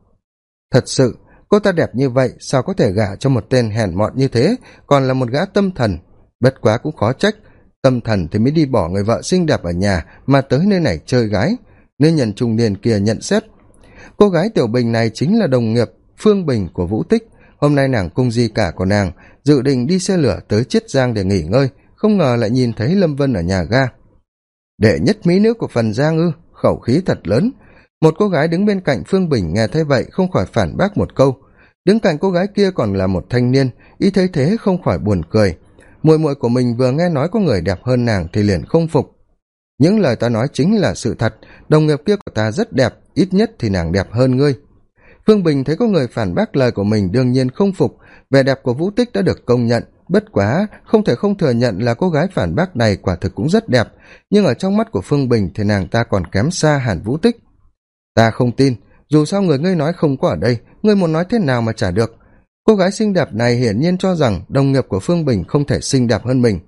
Thật sự cô ta đẹp như vậy, sao có thể gả cho một tên hèn mọn như thế? Còn là một gã tâm thần. Bất quá cũng khó trách. Tâm thần thì mới đi bỏ người vợ xinh đẹp ở nhà, mà tới nơi này chơi gái. Nên nhân trung niên kia nhận xét. Cô gái tiểu bình này chính là đồng nghiệp phương bình của vũ tích. Hôm nay nàng cung di cả của nàng, dự định đi xe lửa tới chiết giang để nghỉ ngơi. Không ngờ lại nhìn thấy lâm vân ở nhà ga. Đệ nhất mỹ nữ của phần giang ư? Khẩu khí thật lớn một cô gái đứng bên cạnh phương bình nghe thấy vậy không khỏi phản bác một câu. Đứng cạnh cô gái kia còn là một thanh niên y thấy thế không khỏi buồn cười. Muội muội của mình vừa nghe nói có người đẹp hơn nàng thì liền không phục. Những lời ta nói chính là sự thật, đồng nghiệp kia của ta rất đẹp, ít nhất thì nàng đẹp hơn ngươi. Phương bình thấy có người phản bác lời của mình đương nhiên không phục, vẻ đẹp của vũ tích đã được công nhận, bất quá không thể không thừa nhận là cô gái phản bác này quả thực cũng rất đẹp, nhưng ở trong mắt của phương bình thì nàng ta còn kém xa hẳn vũ tích ta không tin. Dù sao người ngươi nói không có ở đây, ngươi muốn nói thế nào mà trả được. Cô gái xinh đẹp này hiển nhiên cho rằng đồng nghiệp của phương bình không thể xinh đẹp hơn mình.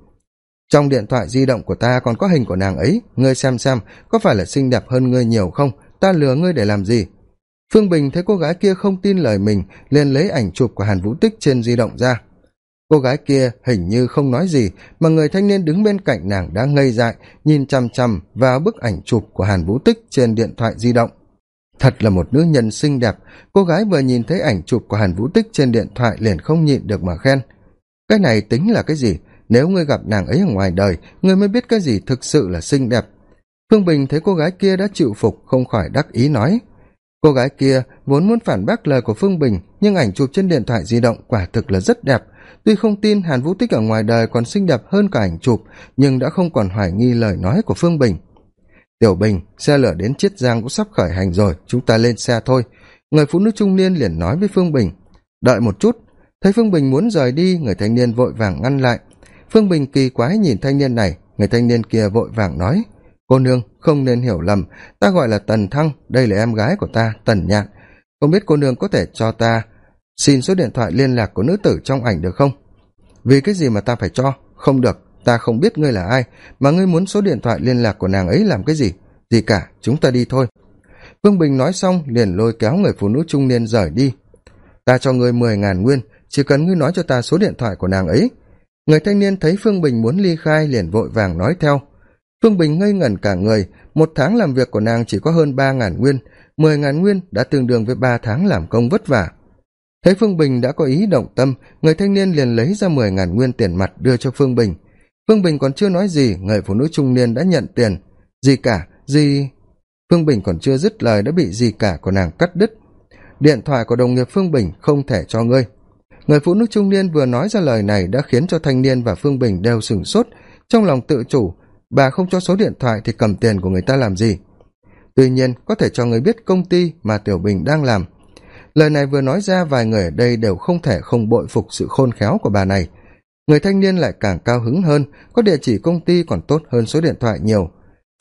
Trong điện thoại di động của ta còn có hình của nàng ấy. Ngươi xem xem, có phải là xinh đẹp hơn ngươi nhiều không? Ta lừa ngươi để làm gì? Phương bình thấy cô gái kia không tin lời mình, liền lấy ảnh chụp của hàn vũ tích trên di động ra. Cô gái kia hình như không nói gì, mà người thanh niên đứng bên cạnh nàng đã ngây dại, nhìn chằm chằm vào bức ảnh chụp của hàn vũ tích trên điện thoại di động thật là một nữ nhân xinh đẹp. Cô gái vừa nhìn thấy ảnh chụp của hàn vũ tích trên điện thoại liền không nhịn được mà khen. Cái này tính là cái gì? Nếu ngươi gặp nàng ấy ở ngoài đời, ngươi mới biết cái gì thực sự là xinh đẹp. Phương bình thấy cô gái kia đã chịu phục, không khỏi đắc ý nói. Cô gái kia vốn muốn phản bác lời của phương bình, nhưng ảnh chụp trên điện thoại di động quả thực là rất đẹp. Tuy không tin hàn vũ tích ở ngoài đời còn xinh đẹp hơn cả ảnh chụp, nhưng đã không còn hoài nghi lời nói của phương bình tiểu bình, xe lửa đến chiết giang cũng sắp khởi hành rồi, chúng ta lên xe thôi. Người phụ nữ trung niên liền nói với phương bình. Đợi một chút. Thấy phương bình muốn rời đi, người thanh niên vội vàng ngăn lại. Phương bình kỳ quái nhìn thanh niên này, người thanh niên kia vội vàng nói. Cô nương, không nên hiểu lầm. Ta gọi là tần thăng, đây là em gái của ta, tần nhạn. Không biết cô nương có thể cho ta xin số điện thoại liên lạc của nữ tử trong ảnh được không? Vì cái gì mà ta phải cho? Không được ta không biết ngươi là ai, mà ngươi muốn số điện thoại liên lạc của nàng ấy làm cái gì? Gì cả, chúng ta đi thôi. Vương bình nói xong, liền lôi kéo người phụ nữ trung niên rời đi. Ta cho ngươi mười ngàn nguyên, chỉ cần ngươi nói cho ta số điện thoại của nàng ấy. Người thanh niên thấy phương bình muốn ly khai liền vội vàng nói theo. Phương bình ngây ngẩn cả người, một tháng làm việc của nàng chỉ có hơn ba ngàn nguyên, mười ngàn nguyên đã tương đương với ba tháng làm công vất vả. Thấy phương bình đã có ý động tâm, người thanh niên liền lấy ra mười ngàn nguyên tiền mặt đưa cho phương bình phương bình còn chưa nói gì, người phụ nữ trung niên đã nhận tiền. Gì cả gì phương bình còn chưa dứt lời đã bị gì cả của nàng cắt đứt. Điện thoại của đồng nghiệp phương bình không thể cho ngươi. Người phụ nữ trung niên vừa nói ra lời này đã khiến cho thanh niên và phương bình đều sửng sốt, trong lòng tự chủ. Bà không cho số điện thoại thì cầm tiền của người ta làm gì? Tuy nhiên, có thể cho người biết công ty mà tiểu bình đang làm. Lời này vừa nói ra, vài người ở đây đều không thể không bội phục sự khôn khéo của bà này người thanh niên lại càng cao hứng hơn, có địa chỉ công ty còn tốt hơn số điện thoại nhiều.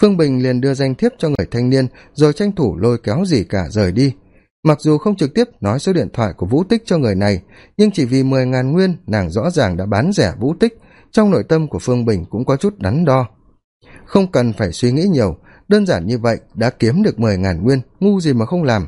Phương bình liền đưa danh thiếp cho người thanh niên, rồi tranh thủ lôi kéo gì cả rời đi. Mặc dù không trực tiếp nói số điện thoại của vũ tích cho người này, nhưng chỉ vì mười ngàn nguyên, nàng rõ ràng đã bán rẻ vũ tích. Trong nội tâm của phương bình cũng có chút đắn đo. Không cần phải suy nghĩ nhiều, đơn giản như vậy đã kiếm được mười ngàn nguyên, ngu gì mà không làm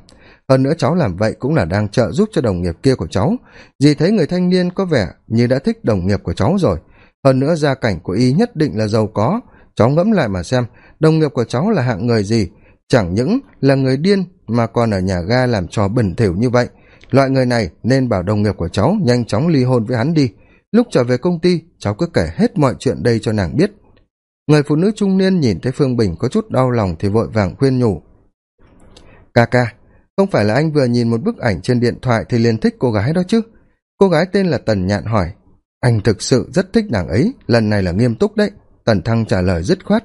hơn nữa cháu làm vậy cũng là đang trợ giúp cho đồng nghiệp kia của cháu. Dì thấy người thanh niên có vẻ như đã thích đồng nghiệp của cháu rồi. Hơn nữa gia cảnh của y nhất định là giàu có. Cháu ngẫm lại mà xem, đồng nghiệp của cháu là hạng người gì? Chẳng những là người điên mà còn ở nhà ga làm trò bẩn thỉu như vậy. Loại người này nên bảo đồng nghiệp của cháu nhanh chóng ly hôn với hắn đi. Lúc trở về công ty, cháu cứ kể hết mọi chuyện đây cho nàng biết. Người phụ nữ trung niên nhìn thấy phương bình có chút đau lòng thì vội vàng khuyên nhủ. Ca ca không phải là anh vừa nhìn một bức ảnh trên điện thoại thì liền thích cô gái đó chứ? Cô gái tên là tần nhạn hỏi. Anh thực sự rất thích nàng ấy, lần này là nghiêm túc đấy. Tần thăng trả lời dứt khoát.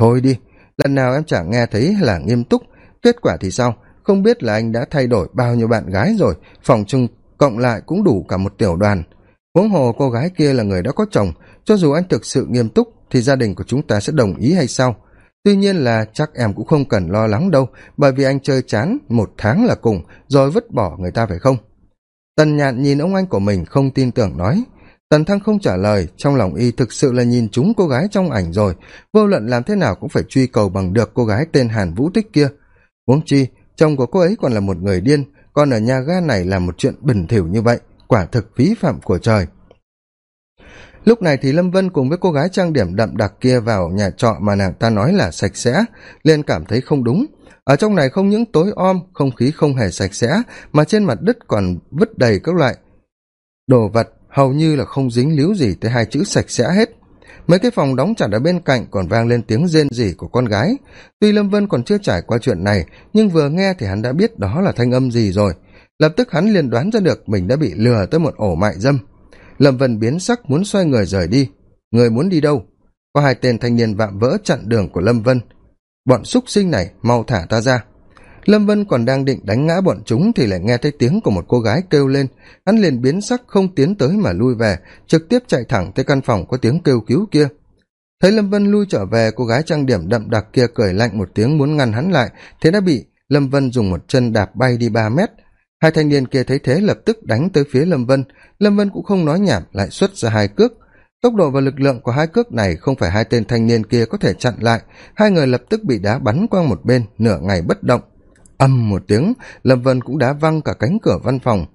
Thôi đi, lần nào em chẳng nghe thấy là nghiêm túc. Kết quả thì sao? Không biết là anh đã thay đổi bao nhiêu bạn gái rồi, phòng chung cộng lại cũng đủ cả một tiểu đoàn. Huống hồ cô gái kia là người đã có chồng, cho dù anh thực sự nghiêm túc thì gia đình của chúng ta sẽ đồng ý hay sao? Tuy nhiên là chắc em cũng không cần lo lắng đâu, bởi vì anh chơi chán một tháng là cùng, rồi vứt bỏ người ta phải không? Tần nhạn nhìn ông anh của mình không tin tưởng nói. Tần thăng không trả lời, trong lòng y thực sự là nhìn chúng cô gái trong ảnh rồi. Vô luận làm thế nào cũng phải truy cầu bằng được cô gái tên hàn vũ tích kia. Huống chi, chồng của cô ấy còn là một người điên, còn ở nhà ga này là một chuyện bình thỉu như vậy, quả thực phí phạm của trời lúc này thì lâm vân cùng với cô gái trang điểm đậm đặc kia vào nhà trọ mà nàng ta nói là sạch sẽ, liền cảm thấy không đúng. Ở trong này không những tối om, không khí không hề sạch sẽ, mà trên mặt đất còn vứt đầy các loại đồ vật, hầu như là không dính líu gì tới hai chữ sạch sẽ hết. Mấy cái phòng đóng chặt ở bên cạnh còn vang lên tiếng rên rỉ của con gái. Tuy lâm vân còn chưa trải qua chuyện này, nhưng vừa nghe thì hắn đã biết đó là thanh âm gì rồi. Lập tức hắn liền đoán ra được mình đã bị lừa tới một ổ mại dâm lâm vân biến sắc muốn xoay người rời đi. Người muốn đi đâu? Có hai tên thanh niên vạm vỡ chặn đường của lâm vân. Bọn x sinh này mau thả ta ra. Lâm vân còn đang định đánh ngã bọn chúng thì lại nghe thấy tiếng của một cô gái kêu lên. Hắn liền biến sắc không tiến tới mà lui về, trực tiếp chạy thẳng tới căn phòng có tiếng kêu cứu kia. Thấy lâm vân lui trở về, cô gái trang điểm đậm đặc kia cười lạnh một tiếng muốn ngăn hắn lại, thế đã bị lâm vân dùng một chân đạp bay đi ba mét hai thanh niên kia thấy thế lập tức đánh tới phía lâm vân. Lâm vân cũng không nói nhảm, lại xuất ra hai cước. Tốc độ và lực lượng của hai cước này không phải hai tên thanh niên kia có thể chặn lại. Hai người lập tức bị đá bắn qua một bên, nửa ngày bất động. Âm một tiếng, lâm vân cũng đá văng cả cánh cửa văn phòng.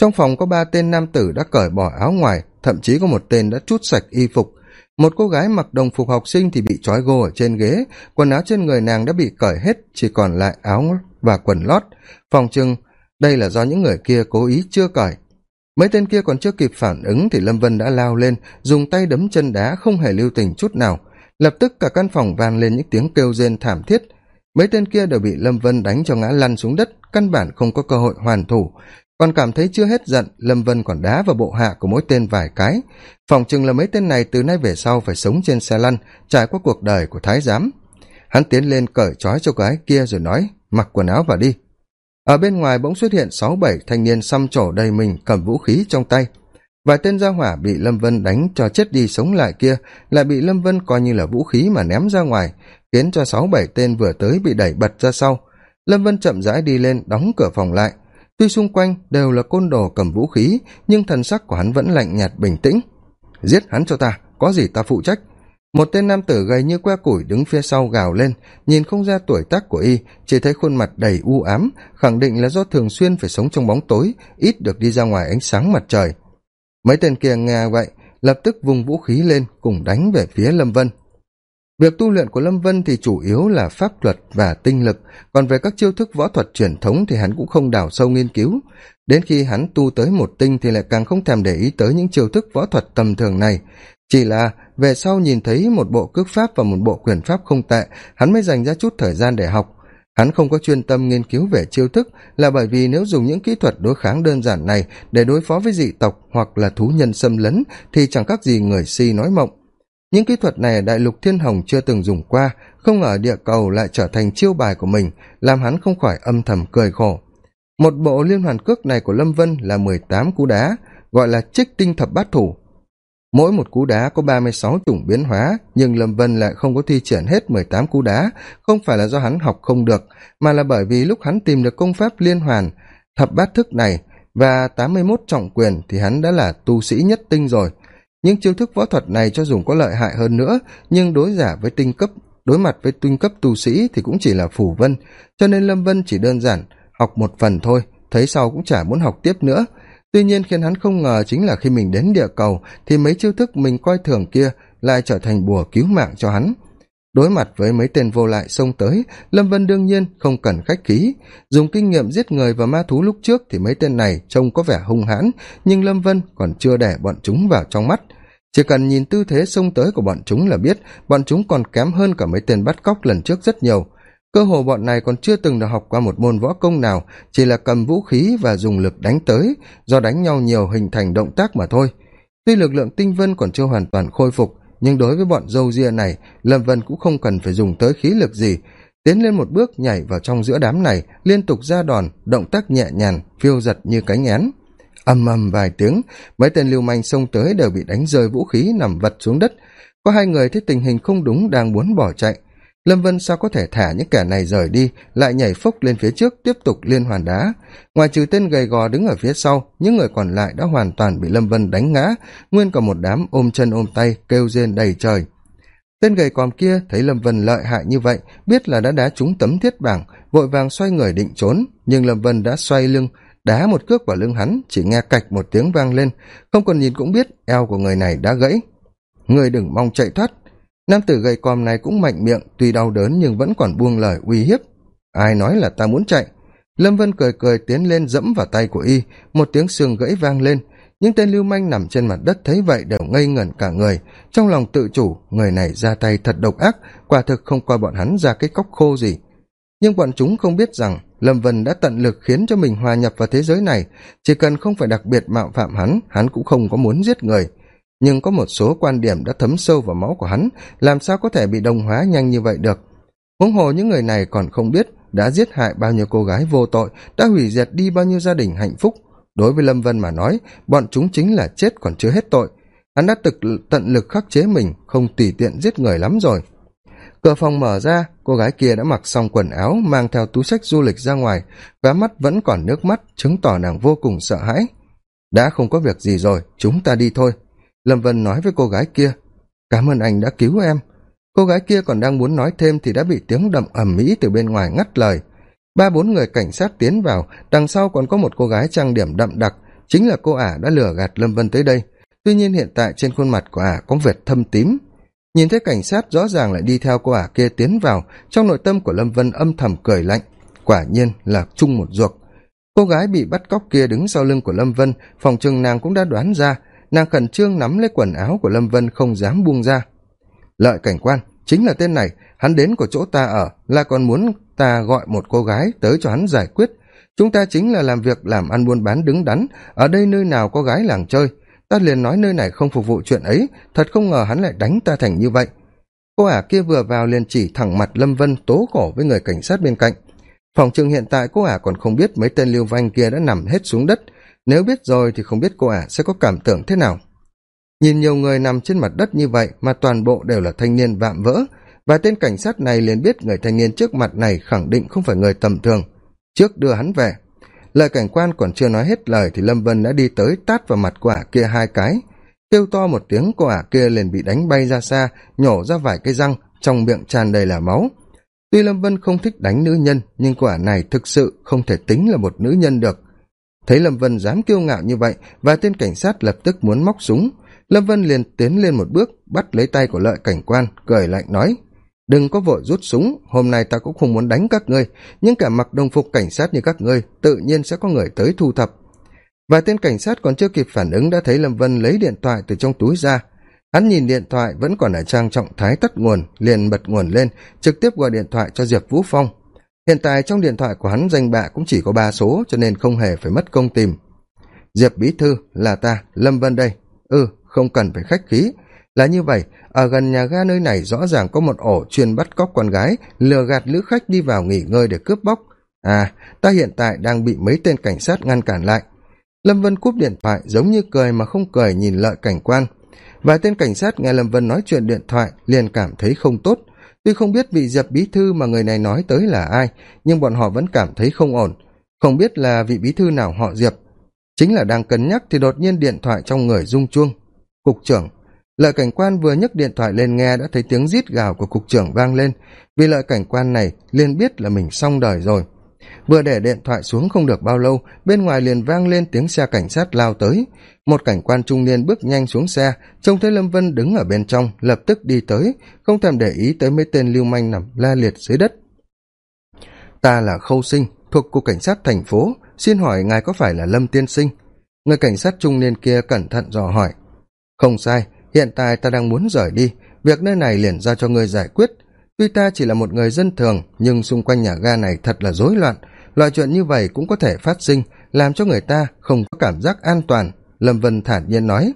Trong phòng có ba tên nam tử đã cởi bỏ áo ngoài, thậm chí có một tên đã chút sạch y phục. Một cô gái mặc đồng phục học sinh thì bị trói gô ở trên ghế. Quần áo trên người nàng đã bị cởi hết, chỉ còn lại áo và quần lót. Phòng trưng đây là do những người kia cố ý chưa cởi mấy tên kia còn chưa kịp phản ứng thì lâm vân đã lao lên, dùng tay đấm chân đá không hề lưu tình chút nào. Lập tức cả căn phòng vang lên những tiếng kêu rên thảm thiết. Mấy tên kia đều bị lâm vân đánh cho ngã lăn xuống đất, căn bản không có cơ hội hoàn thủ. Còn cảm thấy chưa hết giận, lâm vân còn đá vào bộ hạ của mỗi tên vài cái. Phòng chừng là mấy tên này từ nay về sau phải sống trên xe lăn, trải qua cuộc đời của thái giám. Hắn tiến lên cởi trói cho cái kia rồi nói, mặc quần áo vào đi ở bên ngoài bỗng xuất hiện sáu bảy thanh niên xăm trổ đầy mình, cầm vũ khí trong tay. Vài tên gia hỏa bị lâm vân đánh cho chết đi sống lại kia, lại bị lâm vân coi như là vũ khí mà ném ra ngoài, khiến cho sáu bảy tên vừa tới bị đẩy bật ra sau. Lâm vân chậm rãi đi lên, đóng cửa phòng lại. Tuy xung quanh đều là côn đồ cầm vũ khí, nhưng thần sắc của hắn vẫn lạnh nhạt bình tĩnh. Giết hắn cho ta, có gì ta phụ trách? Một tên nam tử gầy như que củi đứng phía sau gào lên, nhìn không ra tuổi tác của y, chỉ thấy khuôn mặt đầy u ám, khẳng định là do thường xuyên phải sống trong bóng tối, ít được đi ra ngoài ánh sáng mặt trời. Mấy tên kia nghe vậy, lập tức vùng vũ khí lên cùng đánh về phía lâm vân. Việc tu luyện của lâm vân thì chủ yếu là pháp luật và tinh lực, còn về các chiêu thức võ thuật truyền thống thì hắn cũng không đào sâu nghiên cứu. Đến khi hắn tu tới một tinh thì lại càng không thèm để ý tới những chiêu thức võ thuật tầm thường này chỉ là về sau nhìn thấy một bộ cước pháp và một bộ quyền pháp không tệ, hắn mới dành ra chút thời gian để học. Hắn không có chuyên tâm nghiên cứu về chiêu thức là bởi vì nếu dùng những kỹ thuật đối kháng đơn giản này để đối phó với dị tộc hoặc là thú nhân xâm lấn thì chẳng khác gì người si nói mộng. Những kỹ thuật này đại lục thiên hồng chưa từng dùng qua, không ngờ địa cầu lại trở thành chiêu bài của mình, làm hắn không khỏi âm thầm cười khổ. Một bộ liên hoàn cước này của lâm vân là mười tám cú đá, gọi là trích tinh thập bát thủ mỗi một cú đá có ba mươi sáu chủng biến hóa, nhưng lâm vân lại không có thi triển hết mười tám cú đá. Không phải là do hắn học không được, mà là bởi vì lúc hắn tìm được công pháp liên hoàn, thập bát thức này và tám mươi mốt trọng quyền thì hắn đã là tu sĩ nhất tinh rồi. Những chiêu thức võ thuật này cho dùng có lợi hại hơn nữa, nhưng đối giả với tinh cấp, đối mặt với tinh cấp tu sĩ thì cũng chỉ là phủ vân. Cho nên lâm vân chỉ đơn giản học một phần thôi, thấy sau cũng chả muốn học tiếp nữa tuy nhiên khiến hắn không ngờ chính là khi mình đến địa cầu, thì mấy chiêu thức mình coi thường kia lại trở thành bùa cứu mạng cho hắn. Đối mặt với mấy tên vô lại xông tới, lâm vân đương nhiên không cần khách khí. Dùng kinh nghiệm giết người và ma thú lúc trước thì mấy tên này trông có vẻ hung hãn, nhưng lâm vân còn chưa để bọn chúng vào trong mắt. Chỉ cần nhìn tư thế xông tới của bọn chúng là biết bọn chúng còn kém hơn cả mấy tên bắt cóc lần trước rất nhiều cơ hồ bọn này còn chưa từng được học qua một môn võ công nào, chỉ là cầm vũ khí và dùng lực đánh tới, do đánh nhau nhiều hình thành động tác mà thôi. Tuy lực lượng tinh vân còn chưa hoàn toàn khôi phục, nhưng đối với bọn dâu ria này, lâm vân cũng không cần phải dùng tới khí lực gì. Tiến lên một bước, nhảy vào trong giữa đám này, liên tục ra đòn, động tác nhẹ nhàng, phiêu giật như cánh én ầm ầm vài tiếng, mấy tên lưu manh xông tới đều bị đánh rơi vũ khí nằm vật xuống đất. Có hai người thấy tình hình không đúng đang muốn bỏ chạy lâm vân sao có thể thả những kẻ này rời đi, lại nhảy phốc lên phía trước, tiếp tục liên hoàn đá. Ngoài trừ tên gầy gò đứng ở phía sau, những người còn lại đã hoàn toàn bị lâm vân đánh ngã, nguyên cả một đám ôm chân ôm tay, kêu rên đầy trời. Tên gầy còm kia thấy lâm vân lợi hại như vậy, biết là đã đá trúng tấm thiết bảng, vội vàng xoay người định trốn, nhưng lâm vân đã xoay lưng, đá một cước vào lưng hắn, chỉ nghe cạch một tiếng vang lên, không còn nhìn cũng biết eo của người này đã gãy. Người đừng mong chạy thoát nam tử gầy còm này cũng mạnh miệng, tuy đau đớn nhưng vẫn còn buông lời uy hiếp. Ai nói là ta muốn chạy? Lâm vân cười cười tiến lên dẫm vào tay của y, một tiếng xương gãy vang lên. Những tên lưu manh nằm trên mặt đất thấy vậy đều ngây ngẩn cả người. Trong lòng tự chủ, người này ra tay thật độc ác, quả thực không coi bọn hắn ra cái cóc khô gì. Nhưng bọn chúng không biết rằng lâm vân đã tận lực khiến cho mình hòa nhập vào thế giới này. Chỉ cần không phải đặc biệt mạo phạm hắn hắn cũng không có muốn giết người nhưng có một số quan điểm đã thấm sâu vào máu của hắn, làm sao có thể bị đồng hóa nhanh như vậy được? Huống hồ những người này còn không biết đã giết hại bao nhiêu cô gái vô tội, đã hủy diệt đi bao nhiêu gia đình hạnh phúc. Đối với lâm vân mà nói, bọn chúng chính là chết còn chưa hết tội. Hắn đã tực tận lực khắc chế mình, không tùy tiện giết người lắm rồi. Cửa phòng mở ra, cô gái kia đã mặc xong quần áo, mang theo túi sách du lịch ra ngoài, và mắt vẫn còn nước mắt, chứng tỏ nàng vô cùng sợ hãi. Đã không có việc gì rồi, chúng ta đi thôi lâm vân nói với cô gái kia, cảm ơn anh đã cứu em. Cô gái kia còn đang muốn nói thêm thì đã bị tiếng đậm ầm ĩ từ bên ngoài ngắt lời. Ba bốn người cảnh sát tiến vào, đằng sau còn có một cô gái trang điểm đậm đặc, chính là cô ả đã lừa gạt lâm vân tới đây. Tuy nhiên hiện tại trên khuôn mặt của ả có vệt thâm tím. Nhìn thấy cảnh sát rõ ràng lại đi theo cô ả kia tiến vào, trong nội tâm của lâm vân âm thầm cười lạnh, quả nhiên là chung một ruột. Cô gái bị bắt cóc kia đứng sau lưng của lâm vân, phòng chừng nàng cũng đã đoán ra nàng khẩn trương nắm lấy quần áo của lâm vân không dám buông ra. Lợi cảnh quan, chính là tên này, hắn đến của chỗ ta ở, là còn muốn ta gọi một cô gái tới cho hắn giải quyết. Chúng ta chính là làm việc làm ăn buôn bán đứng đắn, ở đây nơi nào có gái làng chơi. Ta liền nói nơi này không phục vụ chuyện ấy, thật không ngờ hắn lại đánh ta thành như vậy. Cô ả kia vừa vào liền chỉ thẳng mặt lâm vân tố cổ với người cảnh sát bên cạnh. Phòng chừng hiện tại cô ả còn không biết mấy tên lưu vanh kia đã nằm hết xuống đất nếu biết rồi thì không biết cô ả sẽ có cảm tưởng thế nào? Nhìn nhiều người nằm trên mặt đất như vậy mà toàn bộ đều là thanh niên vạm vỡ, và tên cảnh sát này liền biết người thanh niên trước mặt này khẳng định không phải người tầm thường. Trước đưa hắn về, lời cảnh quan còn chưa nói hết lời thì lâm vân đã đi tới tát vào mặt quả kia hai cái. Kêu to một tiếng, cô ả kia liền bị đánh bay ra xa, nhổ ra vài cây răng, trong miệng tràn đầy là máu. Tuy lâm vân không thích đánh nữ nhân, nhưng cô ả này thực sự không thể tính là một nữ nhân được thấy lâm vân dám kiêu ngạo như vậy và tên cảnh sát lập tức muốn móc súng, lâm vân liền tiến lên một bước, bắt lấy tay của lợi cảnh quan, cười lạnh nói, đừng có vội rút súng, hôm nay ta cũng không muốn đánh các ngươi, nhưng cả mặc đồng phục cảnh sát như các ngươi tự nhiên sẽ có người tới thu thập. Và tên cảnh sát còn chưa kịp phản ứng đã thấy lâm vân lấy điện thoại từ trong túi ra. Hắn nhìn điện thoại vẫn còn ở trang trọng thái tắt nguồn, liền bật nguồn lên, trực tiếp gọi điện thoại cho diệp vũ phong hiện tại trong điện thoại của hắn danh bạ cũng chỉ có ba số, cho nên không hề phải mất công tìm. Diệp bí thư, là ta, lâm vân đây. Ừ không cần phải khách khí. Là như vậy, ở gần nhà ga nơi này rõ ràng có một ổ chuyên bắt cóc con gái, lừa gạt lữ khách đi vào nghỉ ngơi để cướp bóc. À ta hiện tại đang bị mấy tên cảnh sát ngăn cản lại. Lâm vân cúp điện thoại, giống như cười mà không cười, nhìn lợi cảnh quan. Vài tên cảnh sát nghe lâm vân nói chuyện điện thoại, liền cảm thấy không tốt tuy không biết vị diệp bí thư mà người này nói tới là ai, nhưng bọn họ vẫn cảm thấy không ổn. Không biết là vị bí thư nào họ diệp. Chính là đang cân nhắc thì đột nhiên điện thoại trong người rung chuông. Cục trưởng. Lợi cảnh quan vừa nhấc điện thoại lên nghe đã thấy tiếng rít gào của cục trưởng vang lên. Vì lợi cảnh quan này liền biết là mình xong đời rồi vừa để điện thoại xuống không được bao lâu, bên ngoài liền vang lên tiếng xe cảnh sát lao tới. Một cảnh quan trung niên bước nhanh xuống xe, trông thấy lâm vân đứng ở bên trong, lập tức đi tới, không thèm để ý tới mấy tên lưu manh nằm la liệt dưới đất. Ta là khâu sinh, thuộc cục cảnh sát thành phố, xin hỏi ngài có phải là lâm tiên sinh? Người cảnh sát trung niên kia cẩn thận dò hỏi. Không sai, hiện tại ta đang muốn rời đi, việc nơi này liền giao cho ngươi giải quyết tuy ta chỉ là một người dân thường nhưng xung quanh nhà ga này thật là rối loạn. Loại chuyện như vậy cũng có thể phát sinh làm cho người ta không có cảm giác an toàn lâm vân thản nhiên nói.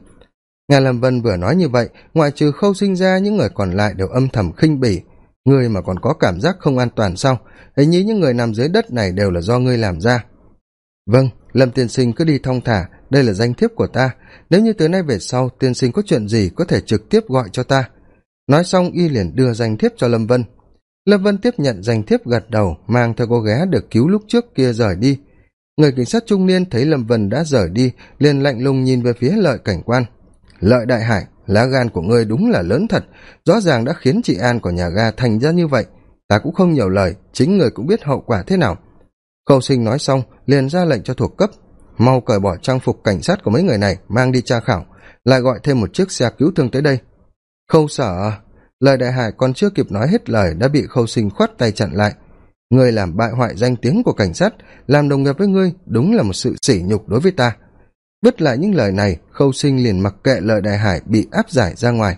Nghe lâm vân vừa nói như vậy ngoại trừ khâu sinh ra những người còn lại đều âm thầm khinh bỉ. Ngươi mà còn có cảm giác không an toàn sau, hình như những người nằm dưới đất này đều là do ngươi làm ra. Vâng lâm tiên sinh cứ đi thong thả đây là danh thiếp của ta. Nếu như từ nay về sau tiên sinh có chuyện gì có thể trực tiếp gọi cho ta? Nói xong, y liền đưa danh thiếp cho lâm vân. Lâm vân tiếp nhận danh thiếp gật đầu, mang theo cô gái được cứu lúc trước kia rời đi. Người cảnh sát trung niên thấy lâm vân đã rời đi, liền lạnh lùng nhìn về phía lợi cảnh quan. Lợi đại hải, lá gan của ngươi đúng là lớn thật, rõ ràng đã khiến chị an của nhà ga thành ra như vậy. Ta cũng không nhiều lời, chính người cũng biết hậu quả thế nào. Khâu sinh nói xong, liền ra lệnh cho thuộc cấp. Mau cởi bỏ trang phục cảnh sát của mấy người này, mang đi tra khảo, lại gọi thêm một chiếc xe cứu thương tới đây khâu sở à? lời đại hải còn chưa kịp nói hết lời đã bị khâu sinh khoát tay chặn lại. Ngươi làm bại hoại danh tiếng của cảnh sát, làm đồng nghiệp với ngươi đúng là một sự sỉ nhục đối với ta. Vứt lại những lời này, khâu sinh liền mặc kệ lời đại hải bị áp giải ra ngoài.